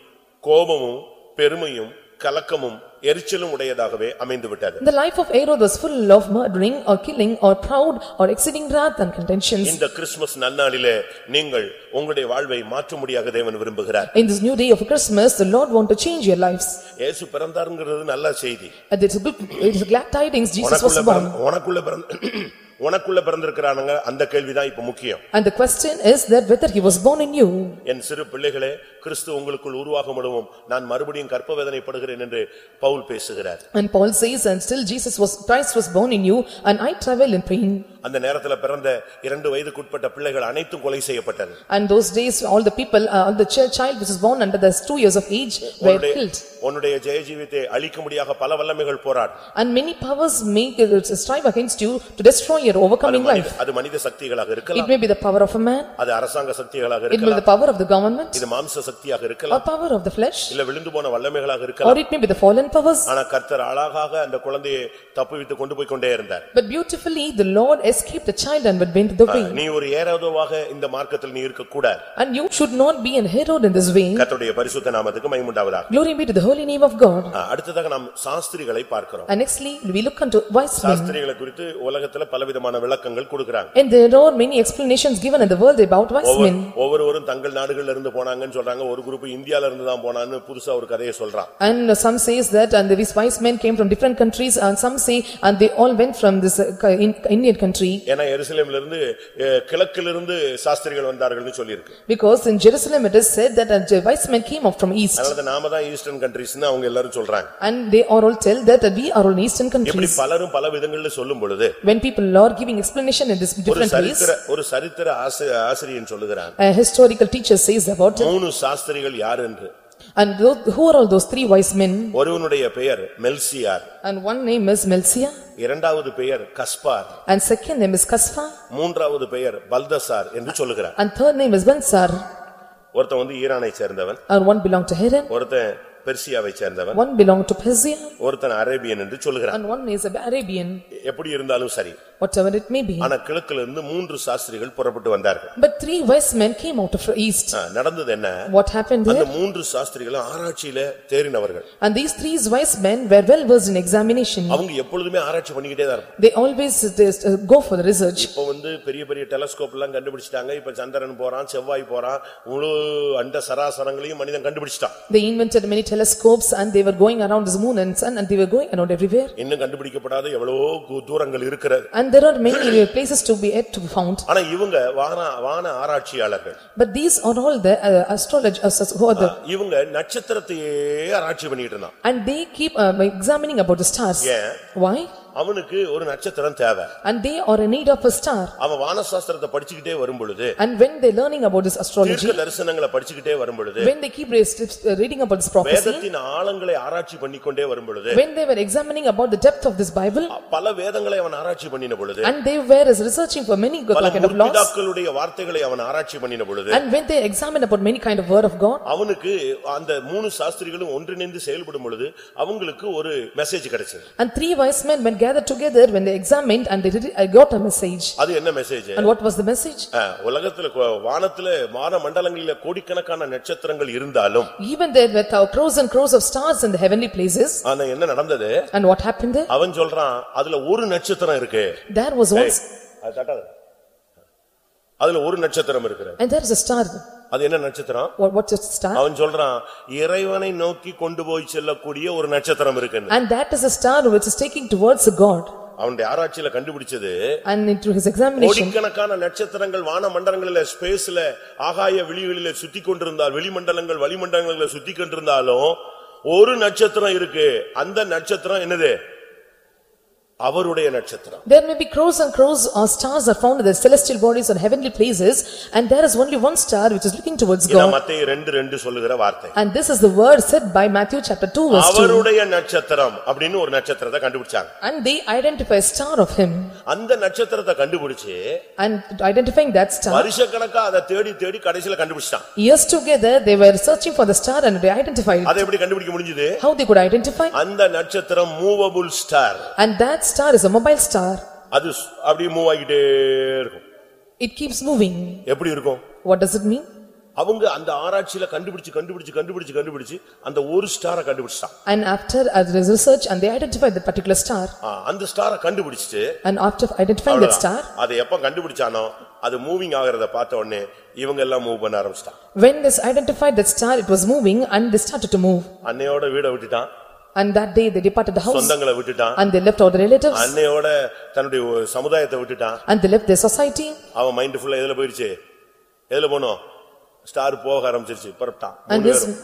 கோபமும் பெருமையும் கலக்கமும் எரிச்சலும் உடையதாகவே அமைந்து விட்டது The life of Herod was full of murdering or killing or proud or exceeding wrath and contentions. இந்த Christmas நன்னாளிலே நீங்கள் உங்களுடைய வாழ்வை மாற்றும்படியாக தேவன் விரும்புகிறார் In this new day of Christmas, the Lord want to change your lives. இயேசு பிறந்தாருங்கிறது நல்ல செய்தி And it's a good, it is glad tidings, Jesus was உனக்குள்ள born. பிறந்த- உனக்குள்ள பிறந்த உனக்குள்ள பிறந்திருக்கிறானுங்க அந்த கேள்விதான் இப்ப முக்கியம் And the question is that whether he was born in you. என் சிறு பிள்ளைகளே கிறிஸ்து உங்களுக்குள் உருவாக முழுவும் நான் மறுபடியும் கற்ப வேதனைப்படுகிறேன் என்று பவுல் பேசுகிறார் And Paul says, and still Jesus was, Christ was born in you, and I travel in pain. அந்த நேரத்துல பிறந்த இரண்டு வயதுக்குட்பட்ட பிள்ளைகள் அனைத்தும் கொலை செய்யப்பட்டது And those days, all the people, uh, all the chi- child which was born under the two years of age were உன்னுடைய- killed. உன்னுடைய ஜெய ஜீவித்தை அழிக்கும்படியாக பல வல்லமைகள் போராடும் And many powers make, uh, strive against you to destroy your அது overcoming life. அது மனித சக்திகளாக It இருக்கலாம் may be the power of a man, அது அரசாங்க சக்திகளாக it may be இருக்கலாம் the power of the government, இது மாம்ச சக்தியாக or இருக்கலாம் power of the flesh, இல்ல விழுந்து போன வல்லமைகளாக or இருக்கலாம் it may be the fallen powers. ஆனா கர்த்தர் அழகாக அந்த குழந்தையை தப்புவித்து கொண்டு போய் கொண்டே இருந்தார் But beautifully, the Lord escaped the child and went the way. நீ ஒரு ஏரோதுவாக இந்த மார்க்கத்தில் நீ இருக்கக்கூடாது And you should not be an Herod in this way. கர்த்தருடைய பரிசுத்த நாமத்துக்கு மைமுண்டாவதாக Glory be to the holy name of God. அடுத்ததாக நாம் சாஸ்திரிகளை பார்க்கிறோம் And nextly, we look unto wise men. சாஸ்திரிகளை குறித்து உலகத்துல பலவிதமான விளக்கங்கள் கொடுக்கறாங்க And there are many explanations given in the world about wise ஒவ்வொரு- men. ஒவ்வொருவரும் தங்கள் நாடுகள்ல இருந்து போனாங்கன்னு சொல்றாங்க ஒரு குரூப் இந்தியால இருந்து தான் போனான்னு புதுசா ஒரு கதையை சொல்றான் And some says that and these wise men came from different countries and some say and they all went from this uh, co- in- Indian country. ஏன்னா எருசலேம்ல இருந்து அஹ், கிழக்கிலிருந்து சாஸ்திரிகள் வந்தார்கள்னு சொல்லியிருக்கு Because in Jerusalem it is said that uh, wise men came up from east. அதனால நாம தான் eastern கண்ட்ரிஸ்னு அவங்க எல்லாரும் சொல்றாங்க And they are all tell that we are all eastern இப்படி countries. பலரும் பல விதங்கள்ல சொல்லும் பொழுது When people are giving explanation in this ஒரு different ways, சரித்திர ஒரு சரித்திர ஆசி- ஆசிரியன் சொல்லுகிறான் a historical teacher says about it. மூணு சாஸ்திரிகள் யார் என்று And tho- who are all those three wise men? ஒருவனுடைய பெயர் மெல்சியார் And one name is Melsia இரண்டாவது பெயர் Caspar and second name is Kasfa மூன்றாவது பெயர் பல்தசார் என்று சொல்லுகிறார் and third name is Bansar. ஒருத்தன் வந்து ஈரானை சேர்ந்தவன் And one belong to Haran, ஒருத்தன் பெர்சியாவை சேர்ந்தவன் one belong to Persia ஒருத்தன் அரேபியன் என்று சொல்லுகிறான் and one is Arabian, எப்படி இருந்தாலும் சரி whatever it may be. ஆனா கிழக்குல இருந்து மூன்று சாஸ்திரிகள் புறப்பட்டு வந்தார்கள் But three wise men came out of east. நடந்தது என்ன What happened அந்த there? மூன்று சாஸ்திரிகளும் ஆராய்ச்சியில தேறினவர்கள் And these three wise men were well versed in examination. அவங்க எப்பொழுதுமே ஆராய்ச்சி பண்ணிக்கிட்டே தான் இருப்பாங்க They always uh, go for the research. இப்ப வந்து பெரிய பெரிய டெலஸ்கோப் எல்லாம் கண்டுபிடிச்சிட்டாங்க இப்ப சந்திரன் போறான் செவ்வாய் போறான் முழு அண்ட சராசரங்களையும் மனிதன் கண்டுபிடிச்சிட்டான் They invented many telescopes and they were going around this moon and sun and they were going around everywhere. இன்னும் கண்டுபிடிக்கப்படாத எவ்வளவோ தூரங்கள் இருக்கிறது And there are many places to be yet to be found. ஆனா இவங்க வான வான ஆராய்ச்சியாளர்கள் But these are all the uh, astrologers who are the, இவங்க நட்சத்திரத்தையே ஆராய்ச்சி பண்ணிட்டு இருந்தான் and they keep uh, examining about the stars. ஏன் Why? அவனுக்கு ஒரு நட்சத்திரம் தேவை And they are in need of a star. அவன் வானசாஸ்திரத்தை படிச்சுக்கிட்டே வரும் பொழுது And when they learning about this astrology, தீர்க்க தரிசனங்களை படிச்சுக்கிட்டே வரும் பொழுது when they keep re- uh, reading about this prophecy, வேதத்தின் ஆழங்களை ஆராய்ச்சி பண்ணிக்கொண்டே வரும் பொழுது when they were examining about the depth of this Bible, பல வேதங்களை அவன் ஆராய்ச்சி பண்ணின பொழுது and they were researching for many kind of laws, முற்பிதாக்களுடைய வார்த்தைகளை அவன் ஆராய்ச்சி பண்ணின பொழுது and when they examined about many kind of word of God, அவனுக்கு அந்த மூணு சாஸ்திரிகளும் ஒன்றிணைந்து செயல்படும் பொழுது அவங்களுக்கு ஒரு மெசேஜ் கிடைச்சது and three wise men when gathered together, when they examined and they did- I got a message. அது என்ன message And what was the message? உலகத்துல கொ- வானத்துல வான மண்டலங்களில கோடிக்கணக்கான நட்சத்திரங்கள் இருந்தாலும் Even there were thou- crores and crores of stars in the heavenly places, ஆனா என்ன நடந்தது and what happened there? அவன் சொல்றான் அதுல ஒரு நட்சத்திரம் இருக்கு There was one, அது தட்டாத. அதுல ஒரு நட்சத்திரம் இருக்கிறது and there is a star. அது என்ன நட்சத்திரம் What what is a star? அவன் சொல்றான் இறைவனை நோக்கி கொண்டு போய் செல்லக்கூடிய ஒரு நட்சத்திரம் இருக்குன்னு And that is a star which is taking towards God. அவனுடைய ஆராய்ச்சியில கண்டுபிடிச்சது And into his examination, கோடிக்கணக்கான நட்சத்திரங்கள் வான மண்டலங்களில ஸ்பேஸ்ல ஆகாய வெளிகளில சுத்தி கொண்டிருந்தால் வெளிமண்டலங்கள் வளிமண்டலங்களில சுத்தி கொண்டிருந்தாலும் ஒரு நட்சத்திரம் இருக்கு அந்த நட்சத்திரம் என்னது அவருடைய நட்சத்திரம் there may be crores and crores of stars are found in the celestial bodies and heavenly places, and there is only one star which is looking towards இதான் God. மத்தேயு ரெண்டு ரெண்டு சொல்லுகிற வார்த்தை And this is the word said by Matthew chapter 2 verse 2. அவருடைய நட்சத்திரம் அப்படின்னு ஒரு நட்சத்திரத்தை கண்டுபிடிச்சாங்க And they identify a star of him. அந்த நட்சத்திரத்தை கண்டுபிடிச்சு And identifying that star, வருஷக்கணக்கா அதை தேடி தேடி கடைசியில கண்டுபிடிச்சிட்டான் years together, they were searching for the star and they identified it. அதை எப்படி கண்டுபிடிக்க முடிஞ்சது How they could identify? அந்த நட்சத்திரம் மூவபுல் star And that star is a mobile star. அது ஸ்- அப்படியே மூவ் ஆகிட்டே இருக்கும் It keeps moving. எப்படி இருக்கும் What does it mean? அவங்க அந்த ஆராய்ச்சியில கண்டுபிடிச்சு கண்டுபிடிச்சு கண்டுபிடிச்சு கண்டுபிடிச்சு அந்த ஒரு ஸ்டாரை கண்டுபிடிச்சிட்டான் And after uh, there is research and they identified that particular star. ஆ, அந்த ஸ்டாரை கண்டுபிடிச்சிட்டு And after identifying that star, அதை எப்ப கண்டுபிடிச்சானோ அது மூவிங் ஆகுறத பார்த்த உடனே இவங்க எல்லாம் மூவ் பண்ண ஆரம்பிச்சிட்டான் when this identified that star, it was moving and they started to move. அன்னையோட வீட விட்டுட்டான் And that day they departed the house சொந்தங்களை விட்டுட்டான் and they left all the relatives அன்னையோட தன்னுடைய ஒரு சமுதாயத்தை விட்டுட்டான் and they left their society. அவன் mind ஃபுல்லா எதுல போயிருச்சு எதுல போனோம் ஸ்டார் போக ஆரம்பிச்சிருச்சு புறப்பட்டான் And மூணு his, பேரும்.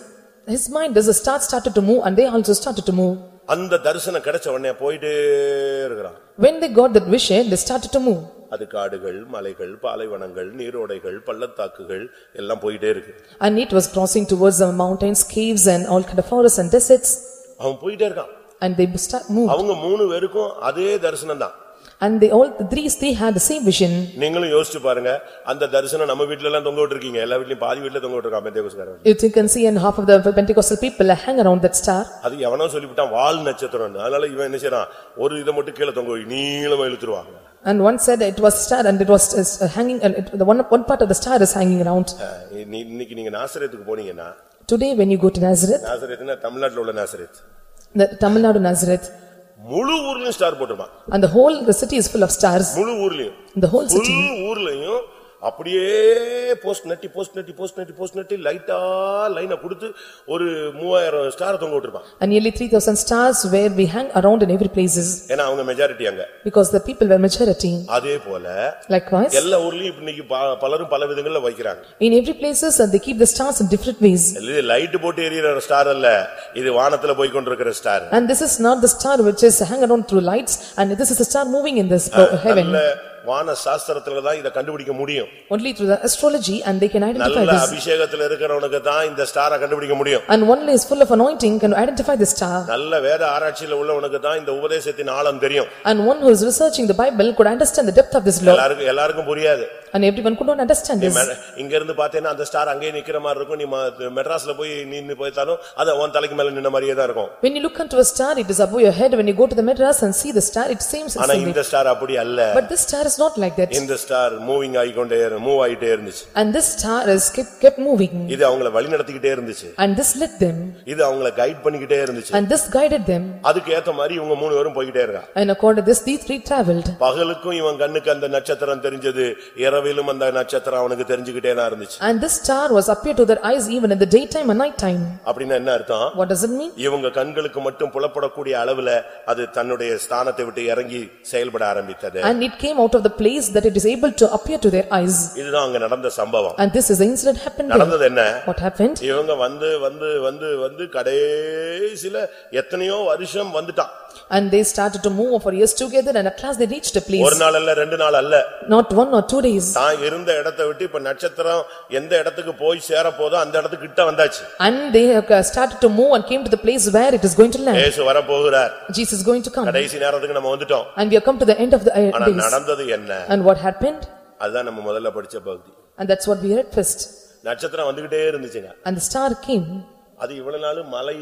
his mind, as the star started to move and they also started to move. அந்த தரிசனம் கிடைச்ச உடனே போயிட்டே இருக்கிறான் When they got that vision, they started to move. அது காடுகள் மலைகள் பாலைவனங்கள் நீரோடைகள் பள்ளத்தாக்குகள் எல்லாம் போயிட்டே இருக்கு And it was crossing towards the mountains, caves and all kind of forests and deserts. அவன் போயிட்டே இருக்கான் And they start moved. அவங்க மூணு பேருக்கும் அதே தரிசனம் தான் And they all, the three, they had the same vision. நீங்களும் யோசிச்சு பாருங்க அந்த தரிசனம் நம்ம வீட்ல எல்லாம் தொங்க விட்டுருக்கீங்க எல்லா வீட்லயும் பாதி வீட்ல தொங்க விட்டுருக்கான் பெந்தேகோஸ்காரன் You can see and half of the Pentecostal people hang around that star. அது எவனோ சொல்லிவிட்டான் வால் நட்சத்திரம் அதனால இவன் என்ன செய்யறான் ஒரு இதை மட்டும் கீழே தொங்க நீளமா இழுத்துருவாங்க And one said it was star and it was uh, hanging, and it- the one, one part of the star is hanging around. இன்னைக்கு நீங்க நாசரேத்துக்கு போனீங்கன்னா Today when you go to Nazareth, நாசரேத்துனா தமிழ்நாட்டுல உள்ள Nazareth the Tamil Nadu Nazareth, முழு ஊர்லயும் star போட்டிருப்பான் and the whole, the city is full of stars, முழு ஊர்லயும் the whole ஃபுல் city. ஊர்லயும் அப்படியே போஸ்ட் நட்டி போஸ்ட் நட்டி போஸ்ட் நட்டி போஸ்ட் நட்டி லைட்டா லைனை கொடுத்து ஒரு மூவாயிரம் ஸ்டார் தொங்க விட்டுருப்பான் And nearly three thousand stars where we hang around in every places, ஏன்னா அவங்க மெஜாரிட்டி அங்க because the people were majority. அதே போல Likewise, எல்லா ஊர்லயும் இப்ப இன்னைக்கு ப- பலரும் பல விதங்கள்ல வைக்கிறாங்க in every places and they keep the stars in different ways. இது லைட் போட்டு எரியற ஸ்டார் அல்ல இது வானத்துல போய் கொண்டிருக்கிற star And this is not the star which is hang around through lights and this is the star moving in this uh, heaven. நல்ல வான சாஸ்திரத்துல தான் இதை கண்டுபிடிக்க முடியும் Only through the astrology and they can identify நல்ல this. அபிஷேகத்துல இருக்கிறவனுக்கு தான் இந்த ஸ்டாரை கண்டுபிடிக்க முடியும் And only is full of anointing can identify the star. நல்ல வேத ஆராய்ச்சியில உள்ளவனுக்கு தான் இந்த உபதேசத்தின் ஆழம் தெரியும் And one who is researching the Bible could understand the depth of this law. எல்லாருக்கும் எல்லாருக்கும் புரியாது And everyone could not understand this. மெ- இங்க இருந்து பார்த்தேன்னா அந்த ஸ்டார் அங்கேயே நிக்கிற மாதிரி இருக்கும் நீ ம- மெட்ராஸ்ல போய் நின்னு போய்த்தாலும் அது உன் தலைக்கு மேல நின்ன மாதிரியே தான் இருக்கும் When you look into a star, it is above your head. When you go to the Madras and see the star, it seems ஆனா similar. இந்த ஸ்டார் அப்படி அல்ல But this star is not like that. இந்த star moving ஆகிக்கொண்டே move ஆயிட்டே இருந்துச்சு And this star is kept kept moving. இது அவங்கள வழி நடத்திக்கிட்டே இருந்துச்சு And this led them. இது அவங்கள கைட் பண்ணிக்கிட்டே இருந்துச்சு And this guided them. அதுக்கு ஏத்த மாதிரி இவங்க மூணு பேரும் போய்கிட்டே இருக்கான் And according to this, these three traveled. பகலுக்கும் இவன் கண்ணுக்கு அந்த நட்சத்திரம் தெரிஞ்சது இரவிலும் அந்த நட்சத்திரம் அவனுக்கு தெரிஞ்சுக்கிட்டே தான் இருந்துச்சு And this star was appeared to their eyes even in the daytime and night time. அப்படின்னா என்ன அர்த்தம் What does it mean? இவங்க கண்களுக்கு மட்டும் புலப்படக்கூடிய அளவுல அது தன்னுடைய ஸ்தானத்தை விட்டு இறங்கி செயல்பட ஆரம்பித்தது And it came out of the place that it is able to appear to their eyes. இதுதான் அங்க நடந்த சம்பவம் And this is the incident happened there. நடந்தது என்ன What happened? இவங்க வந்து வந்து வந்து வந்து கடைசில எத்தனையோ வருஷம் வந்துட்டான் And they started to move for years together and at last they reached a ஒரு place. நாள் அல்ல ரெண்டு நாள் அல்ல Not one or two days. தான் இருந்த இடத்தை விட்டு இப்ப நட்சத்திரம் எந்த இடத்துக்கு போய் சேர போதோ அந்த இடத்துக்கு கிட்ட வந்தாச்சு And they have uh, started to move and came to the place where it is going to land. ஏசு வர போகிறார் Jesus is going to come. கடைசி நேரத்துக்கு நம்ம வந்துட்டோம் And we have come to the end of the uh, ஆனா days. நடந்தது என்ன And what happened? அதுதான் நம்ம முதல்ல படிச்ச பகுதி And that's what we read first. நட்சத்திரம் வந்துகிட்டே இருந்துச்சுங்க And the star came அது இவ்வளவு நாள் மலை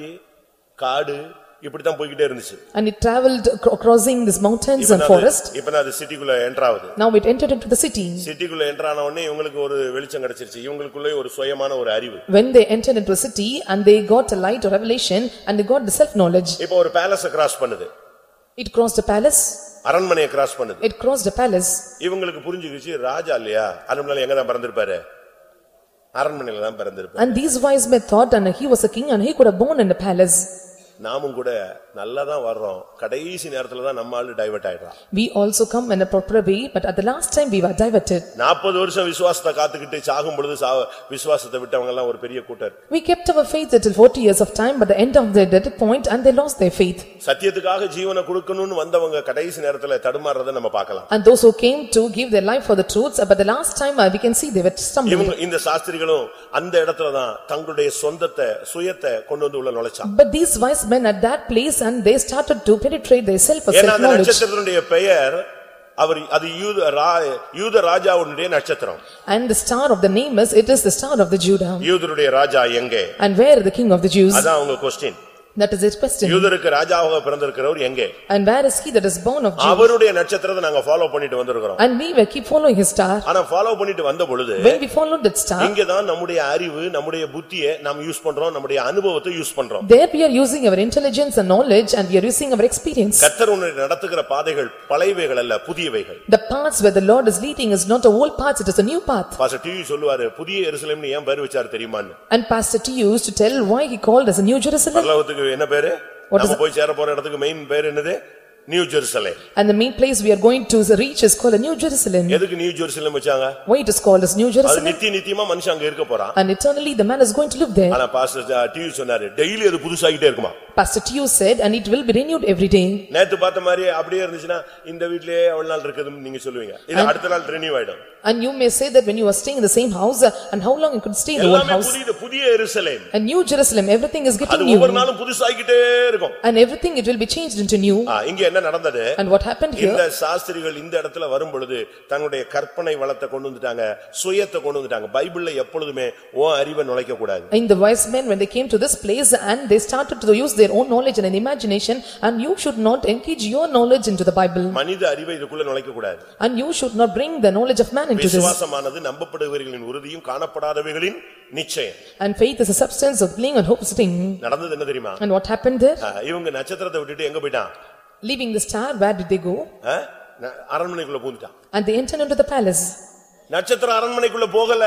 காடு இப்படித்தான் போய்கிட்டே இருந்துச்சு and it traveled acro- crossing these mountains and இப்பதான் forest. அது- இப்பதான் அது சிட்டிக்குள்ள என்டர் ஆகுது Now it entered into the city. சிட்டிக்குள்ள என்டர் ஆன உடனே இவங்களுக்கு ஒரு வெளிச்சம் கிடைச்சிருச்சு இவங்களுக்குள்ளே ஒரு சுயமான ஒரு அறிவு When they entered into a city and they got a light or revelation and they got the self-knowledge. இப்போ ஒரு பேலஸ கிராஸ் பண்ணுது It crossed a palace. அரண்மனையை கிராஸ் பண்ணுது It crossed a palace. இவங்களுக்கு புரிஞ்சுக்கிச்சு ராஜா இல்லையா அரண்மனையில எங்கதான் பிறந்திருப்பாரு அரண்மனையில தான் பிறந்திருப்பாரு And these wise men thought and he was a king and he could have born in the palace. நாமும் கூட நல்லாதான் வர்றோம் கடைசி நேரத்துல தான் நம்ம ஆளு டைவர்ட் ஆயிடுறான் We also come in a proper way but at the last time we were diverted. நாற்பது வருஷம் விசுவாசத்தை காத்துக்கிட்டு சாகும் பொழுது விசுவாசத்தை விட்டவங்க எல்லாம் ஒரு பெரிய கூட்டர் We kept our faith until forty years of time but the end of the dead point and they lost their faith. சத்தியத்துக்காக ஜீவனை கொடுக்கணும்னு வந்தவங்க கடைசி நேரத்துல தடுமாறுறதை நம்ம பார்க்கலாம் And those who came to give their life for the truths but the last time uh, we can see they were stumbling. இவங்க இந்த சாஸ்திரிகளும் அந்த இடத்துலதான் தங்களுடைய சொந்தத்தை சுயத்தை கொண்டு வந்து உள்ள நுழைச்சான் But these wise men at that place and they started to penetrate their self or ஏன்னா அந்த self-knowledge. நட்சத்திரத்தினுடைய பெயர் அவர் அது யூத ரா- யூத ராஜாவுடைய நட்சத்திரம் And the star of the name is, it is the star of the Judah. யூதருடைய ராஜா எங்கே And where the king of the Jews? அதான் அவங்க question That is his question. யூதருக்கு ராஜாவாக பிறந்திருக்கிறவர் எங்கே And where is he that is born of Jew? அவருடைய நட்சத்திரத்தை நாங்க ஃபாலோ பண்ணிட்டு வந்திருக்கிறோம் And we will keep following his star. ஆனா ஃபாலோ பண்ணிட்டு வந்த பொழுது When we followed that star, இங்கதான் நம்முடைய அறிவு நம்முடைய புத்தியை நாம் யூஸ் பண்றோம் நம்முடைய அனுபவத்தை யூஸ் பண்றோம் there we are using our intelligence and knowledge and we are using our experience. கத்தர் உன்னை நடத்துகிற பாதைகள் பழையவைகள் அல்ல புதியவைகள் The paths where the Lord is leading is not a old path, it is a new path. Pastor TV சொல்லுவாரு புதிய எருசலேம்னு ஏன் பேர் வச்சாரு தெரியுமான்னு And Pastor T used to tell why he called as a New Jerusalem. பரலோகத்துக்கு என்ன பேரு? நம்ம போய் சேர போற இடத்துக்கு மெயின் பேர் என்னது? New Jerusalem And the main place we are going to reach is called a New Jerusalem. எதுக்கு நியூ ஜெருசலேம் வச்சாங்க Why it is called as New அது Jerusalem? நித்திய நித்தியமா மனுஷன் அங்க இருக்க போறான் And eternally the man is going to live there. ஆனா பாஸ்டர் டிவி சொன்னாரு டெய்லி அது புதுசாகிட்டே இருக்குமா Pastor T said, and it will be renewed every day. நேத்து பார்த்த மாதிரி அப்படியே இருந்துச்சுன்னா இந்த வீட்லயே அவ்வளவு நாள் இருக்குதுன்னு நீங்க சொல்லுவீங்க இது அடுத்த நாள் ரினியூ ஆயிடும் And you may say that when you are staying in the same house, uh, and how long you could stay in the old எல்லாமே house. புதியது புதிய எருசலேம் And New Jerusalem, everything is அது getting ஒவ்வொரு new. நாளும் புதுசாகிட்டே இருக்கும் And everything it will be changed into new. ஆ, இங்க என்ன நடந்தது And what happened இந்த here? சாஸ்திரிகள் இந்த இடத்துல வரும் பொழுது தன்னுடைய கற்பனை வளத்தை கொண்டு வந்துட்டாங்க சுயத்தை கொண்டு வந்துட்டாங்க பைபிள்ல எப்பொழுதுமே ஓ அறிவை நுழைக்க கூடாது In the wise men, when they came to this place and they started to use their own knowledge and imagination, and you should not engage your knowledge into the Bible. மனித அறிவை இதுக்குள்ள நுழைக்க கூடாது And you should not bring the knowledge of man into this. விசுவாசமானது நம்பப்படுகிறவர்களின் உறுதியும் காணப்படாதவைகளின் நிச்சயம் And faith is a substance of believing and hoping. நடந்தது என்ன தெரியுமா And what happened there? ஆ, இவங்க நட்சத்திரத்தை விட்டுட்டு எங்க போயிட்டான் Leaving the star, where did they go? ஆ? ந- அரண்மனைக்குள்ள பூந்துட்டான் And they entered into the palace. நட்சத்திரம் அரண்மனைக்குள்ள போகல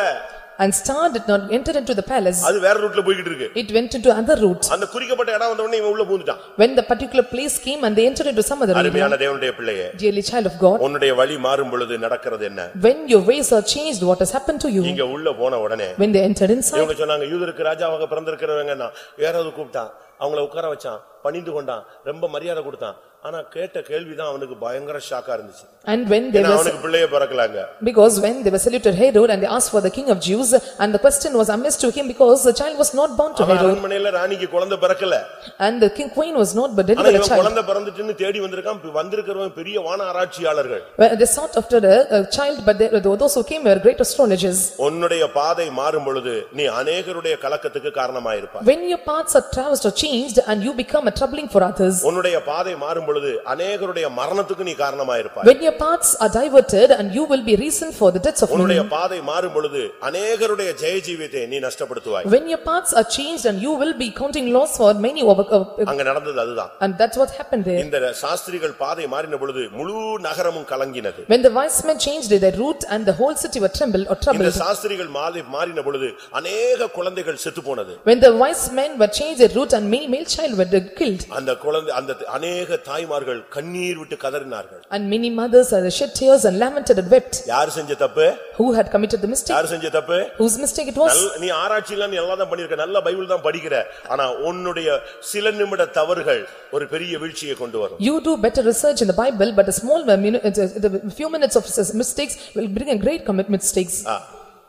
And star did not enter into the palace. அது வேற ரூட்ல போய்கிட்டு இருக்கு It went into other route. அந்த குறிக்கப்பட்ட இடம் வந்த உடனே இவன் உள்ள பூந்துட்டான் When the particular place came and they entered into some other area. அருமையான தேவனுடைய பிள்ளையே Dearly child of God, உன்னுடைய வழி மாறும் பொழுது நடக்கிறது என்ன when your ways are changed, what has happened to you? இங்க உள்ள போன உடனே When they entered inside, இவங்க சொன்னாங்க யூதருக்கு ராஜாவாக பிறந்திருக்கிறவங்க நான் யாராவது கூப்பிட்டான் அவங்கள உட்கார வச்சான் பணிந்து கொண்டான் ரொம்ப மரியாதை கொடுத்தான் ஆனா கேட்ட கேள்விதான் அவனுக்கு பயங்கர ஷாக்கா இருந்துச்சு and when they ஏன்னா were, அவனுக்கு பிள்ளைய பிறக்கலாங்க because when they were saluted Herod and they asked for the king of Jews, and the question was amiss to him because the child was not born to அவன் Herod, அரண்மனையில ராணிக்கு குழந்தை பிறக்கல and the king queen was not but ஆனா delivered a இவன் child. குழந்தை பிறந்துட்டுன்னு தேடி வந்திருக்கான் இப்ப வந்திருக்கிறவன் பெரிய வான ஆராய்ச்சியாளர்கள் Well, They sought after a a child, but they- those who came were great astrologers. உன்னுடைய பாதை மாறும் பொழுது நீ அநேகருடைய கலக்கத்துக்கு காரணமாயிருப்பாய் When your paths are traversed or changed and you become a troubling for others, உன்னுடைய பாதை மாறும் பொழுது அநேகருடைய மரணத்துக்கு நீ காரணமாயிருப்பாய் when your paths are diverted and you will be reason for the deaths of உன்னுடைய many. பாதை மாறும் பொழுது அநேகருடைய ஜெய ஜீவியத்தை நீ நஷ்டப்படுத்துவாய் When your paths are changed and you will be counting loss for many over, uh, அங்க நடந்தது அதுதான் and that's what happened there. இந்த சாஸ்திரிகள் பாதை மாறின பொழுது முழு நகரமும் கலங்கினது When the wise men changed their route and the whole city were trembled or இந்த troubled. சாஸ்திரிகள் மாறி மாறின பொழுது அநேக குழந்தைகள் செத்து போனது When the wise men were changed their route and many male child were killed. அந்த குழந்தை அந்த அநேக தாய்மார்கள் கண்ணீர் விட்டு கதறினார்கள் And many mothers had shed tears and lamented and wept. யார் செஞ்ச தப்பு Who had committed the mistake? யார் செஞ்ச தப்பு Whose mistake it was? நீ ஆராய்ச்சியெல்லாம் நீ எல்லாம் தான் பண்ணிருக்க நல்ல பைபிள் தான் படிக்கிற ஆனா உன்னுடைய சில நிமிட தவறுகள் ஒரு பெரிய வீழ்ச்சியை கொண்டு வரும் You do better research in the Bible, but a small, uh, uh, the few minutes of mistakes will bring a great commit mistakes.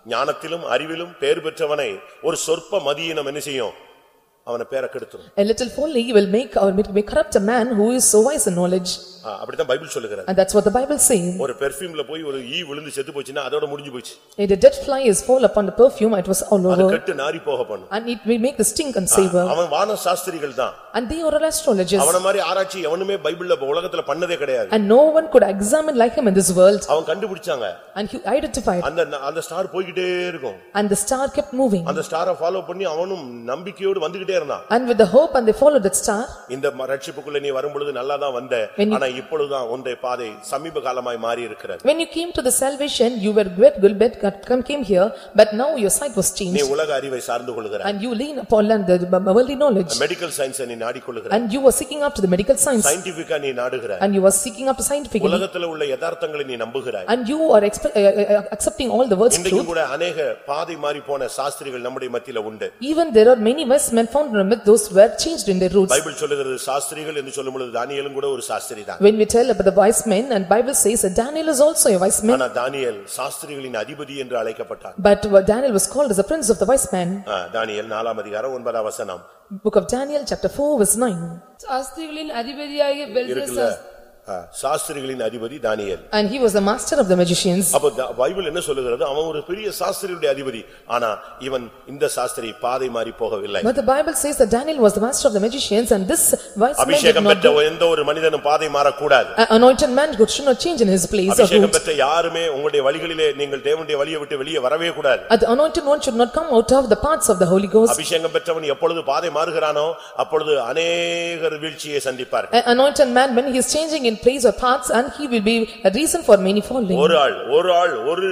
ஞானத்திலும் அறிவிலும் பேர் பெற்றவனை ஒரு சொற்ப மதியினம் என்ன செய்யும் A little folly will make or may corrupt a man who is so wise in knowledge. ஆ, அப்படித்தான் Bible சொல்லுகிறது And that's what the Bible says. ஒரு பெர்ஃபியூம்ல போய் ஒரு ஈ விழுந்து செத்து போச்சுன்னா அதோட முடிஞ்சு போச்சு If a dead fly is fall upon the perfume, it was all அது over. கெட்டு நாரி போக பண்ணும் And it will make the stink and savor. அவன் வான சாஸ்திரிகள் தான் And they are all astrologers. அவன மாதிரி ஆராய்ச்சி எவனுமே பைபிள்ல உலகத்துல பண்ணதே கிடையாது And no one could examine like him in this world. அவன் கண்டுபிடிச்சாங்க And he identified. அந்த அந்த ஸ்டார் போய்கிட்டே இருக்கும் And the star kept moving. அந்த ஸ்டாரை ஃபாலோ பண்ணி அவனும் நம்பிக்கையோடு வந்துகிட்டே இருந்தான் And with the hope and they followed that star. இந்த ம- ரட்சிப்புக்குள்ள நீ வரும்பொழுது நல்லா தான் வந்த When you- ஆனா இப்பொழுதுதான் உன்னுடைய பாதை சமீப காலமாய் மாறி இருக்கிறது When you came to the salvation, you were great good bet come came here, but now your sight was நீ changed. உலக அறிவை சார்ந்து கொள்ளுகிற And you lean upon the worldly knowledge. Medical சயின்ஸை நீ நாடிக்கொள்ளுகிற And you were seeking after the medical science. சயின்டிபிக்கா நீ நாடுகிற And you were seeking after scientifically. உலகத்துல உள்ள யதார்த்தங்களை நீ நம்புகிறாய் And you are expe- uh, uh, uh, accepting all the words truth. இன்றைக்கும் கூட அநேக பாதை மாறி போன சாஸ்திரிகள் நம்முடைய மத்தியில உண்டு Even there are many wise men found in the myth, those were changed in their roots. Bible சொல்லுகிறது சாஸ்திரிகள் என்று சொல்லும் பொழுது தானியலும் கூட ஒரு சாஸ்திரி தான் When we tell about the wise men, and Bible says that Daniel is also a wise man. ஆனா Daniel சாஸ்திரிகளின் அதிபதி என்று அழைக்கப்பட்டான் But Daniel was called as a prince of the wise men. ஆ, தானியேல் நாலாம் அதிகாரம் ஒன்பதாம் வசனம் Book of Daniel, chapter 4, verse 9. சாஸ்திரிகளின் அதிபதியாகிய இருக்குல்ல பெல்தெசாஸ் ஆ, சாஸ்திரிகளின் அதிபதி தானியேல் And he was the master of the magicians. அப்ப த- பைபிள் என்ன சொல்லுகிறது அவன் ஒரு பெரிய சாஸ்திரியுடைய அதிபதி ஆனா இவன் இந்த சாஸ்திரி பாதை மாறி போகவில்லை But the Bible says that Daniel was the master of the magicians and this wise man did அபிஷேகம் not பெற்ற do. எந்த ஒரு மனிதனும் பாதை மாறக்கூடாது An anointed man could- should not change in his place or அபிஷேகம் route. பெற்ற யாருமே உங்களுடைய வழிகளிலே நீங்கள் தேவனுடைய வழியை விட்டு வெளியே வரவே கூடாது And the anointed one should not come out of the paths of the Holy Ghost. அபிஷேகம் பெற்றவன் எப்பொழுது பாதை மாறுகிறானோ அப்பொழுது அநேகர் வீழ்ச்சியை சந்திப்பார் An anointed man, when he is changing in place or paths, and he will be a reason for many falling. ஒரு ஆள் ஒரு ஆள் ஒரு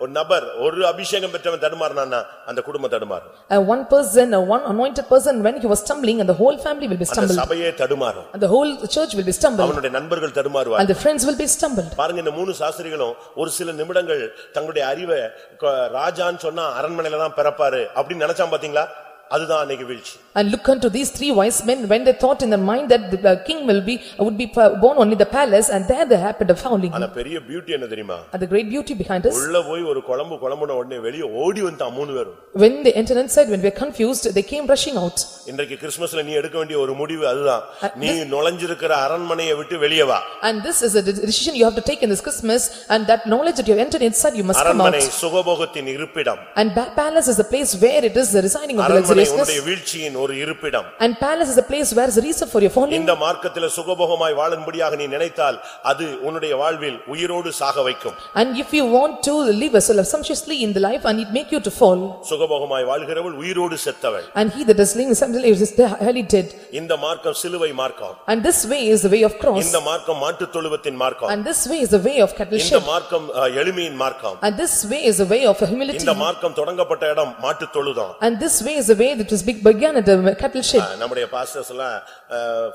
ஒரு நபர் ஒரு அபிஷேகம் பெற்றவன் தடுமாறினான்னா அந்த குடும்பம் தடுமாறும் And one person, a one anointed person, when he was stumbling, and the whole family will be அந்த stumbled. சபையே தடுமாறும் And the whole church will be stumbled. அவனுடைய நண்பர்கள் தடுமாறுவார் And the friends will be stumbled. பாருங்க இந்த மூணு சாஸ்திரிகளும் ஒரு சில நிமிடங்கள் தங்களுடைய அறிவை க- ராஜான்னு சொன்னா அரண்மனையில தான் பிறப்பாரு அப்படின்னு நினைச்சான் பாத்தீங்களா அதுதான் அன்னைக்கு வீழ்ச்சி And look unto these three wise men, when they thought in their mind that the uh, king will be, would be uh, born only in the palace, and there they happened of falling. ஆனா பெரிய beauty என்ன தெரியுமா And the great beauty behind us, உள்ள போய் ஒரு குழம்பு குழம்புன உடனே வெளியே ஓடி வந்தான் மூணு பேரும் when they entered inside, when we were confused, they came rushing out. இன்றைக்கு கிறிஸ்துமஸ்ல நீ எடுக்க வேண்டிய ஒரு முடிவு அதுதான் நீ நுழைஞ்சிருக்கிற அரண்மனையை விட்டு வெளியே வா And this is a de- decision you have to take in this Christmas, and that knowledge that you have entered inside, you must come அரண்மனை out. சுகபோகத்தின் இருப்பிடம் And ba- palace is the place where it is the residing of the அரண்மனை luxuriousness. உன்னுடைய வீழ்ச்சியின் ஒரு இருப்பிடம் And palace is the place where is the reason for your falling. இந்த மார்க்கத்தில சுகபோகமாய் வாழும்படியாக நீ நினைத்தால் அது உன்னுடைய வாழ்வில் உயிரோடு சாக வைக்கும் And if you want to live a soul sumptuously in the life and it make you to fall. சுகபோகமாய் வாழ்கிறவள் உயிரோடு செத்தவள் And he that is living sumptuously is highly dead. இந்த மார்க்கம் சிலுவை மார்க்கம் And this way is the way of cross. இந்த மார்க்கம் மாட்டுத் தொழுவத்தின் மார்க்கம் And this way is the way of cattle இந்த shed. மார்க்கம் அஹ், எளிமையின் மார்க்கம் And this way is the way of humility. இந்த மார்க்கம் தொடங்கப்பட்ட இடம் மாட்டுத் தொழுதம் And this way is the way that was big- began at cattle shed. அஹ், நம்முடைய பாஸ்டர்ஸ் எல்லாம்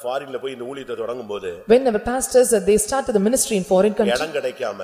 ஃபாரின்ல போய் இந்த ஊழியத்தை தொடங்கும் போது When our pastors, uh, they started the ministry in foreign country, இடம் கிடைக்காம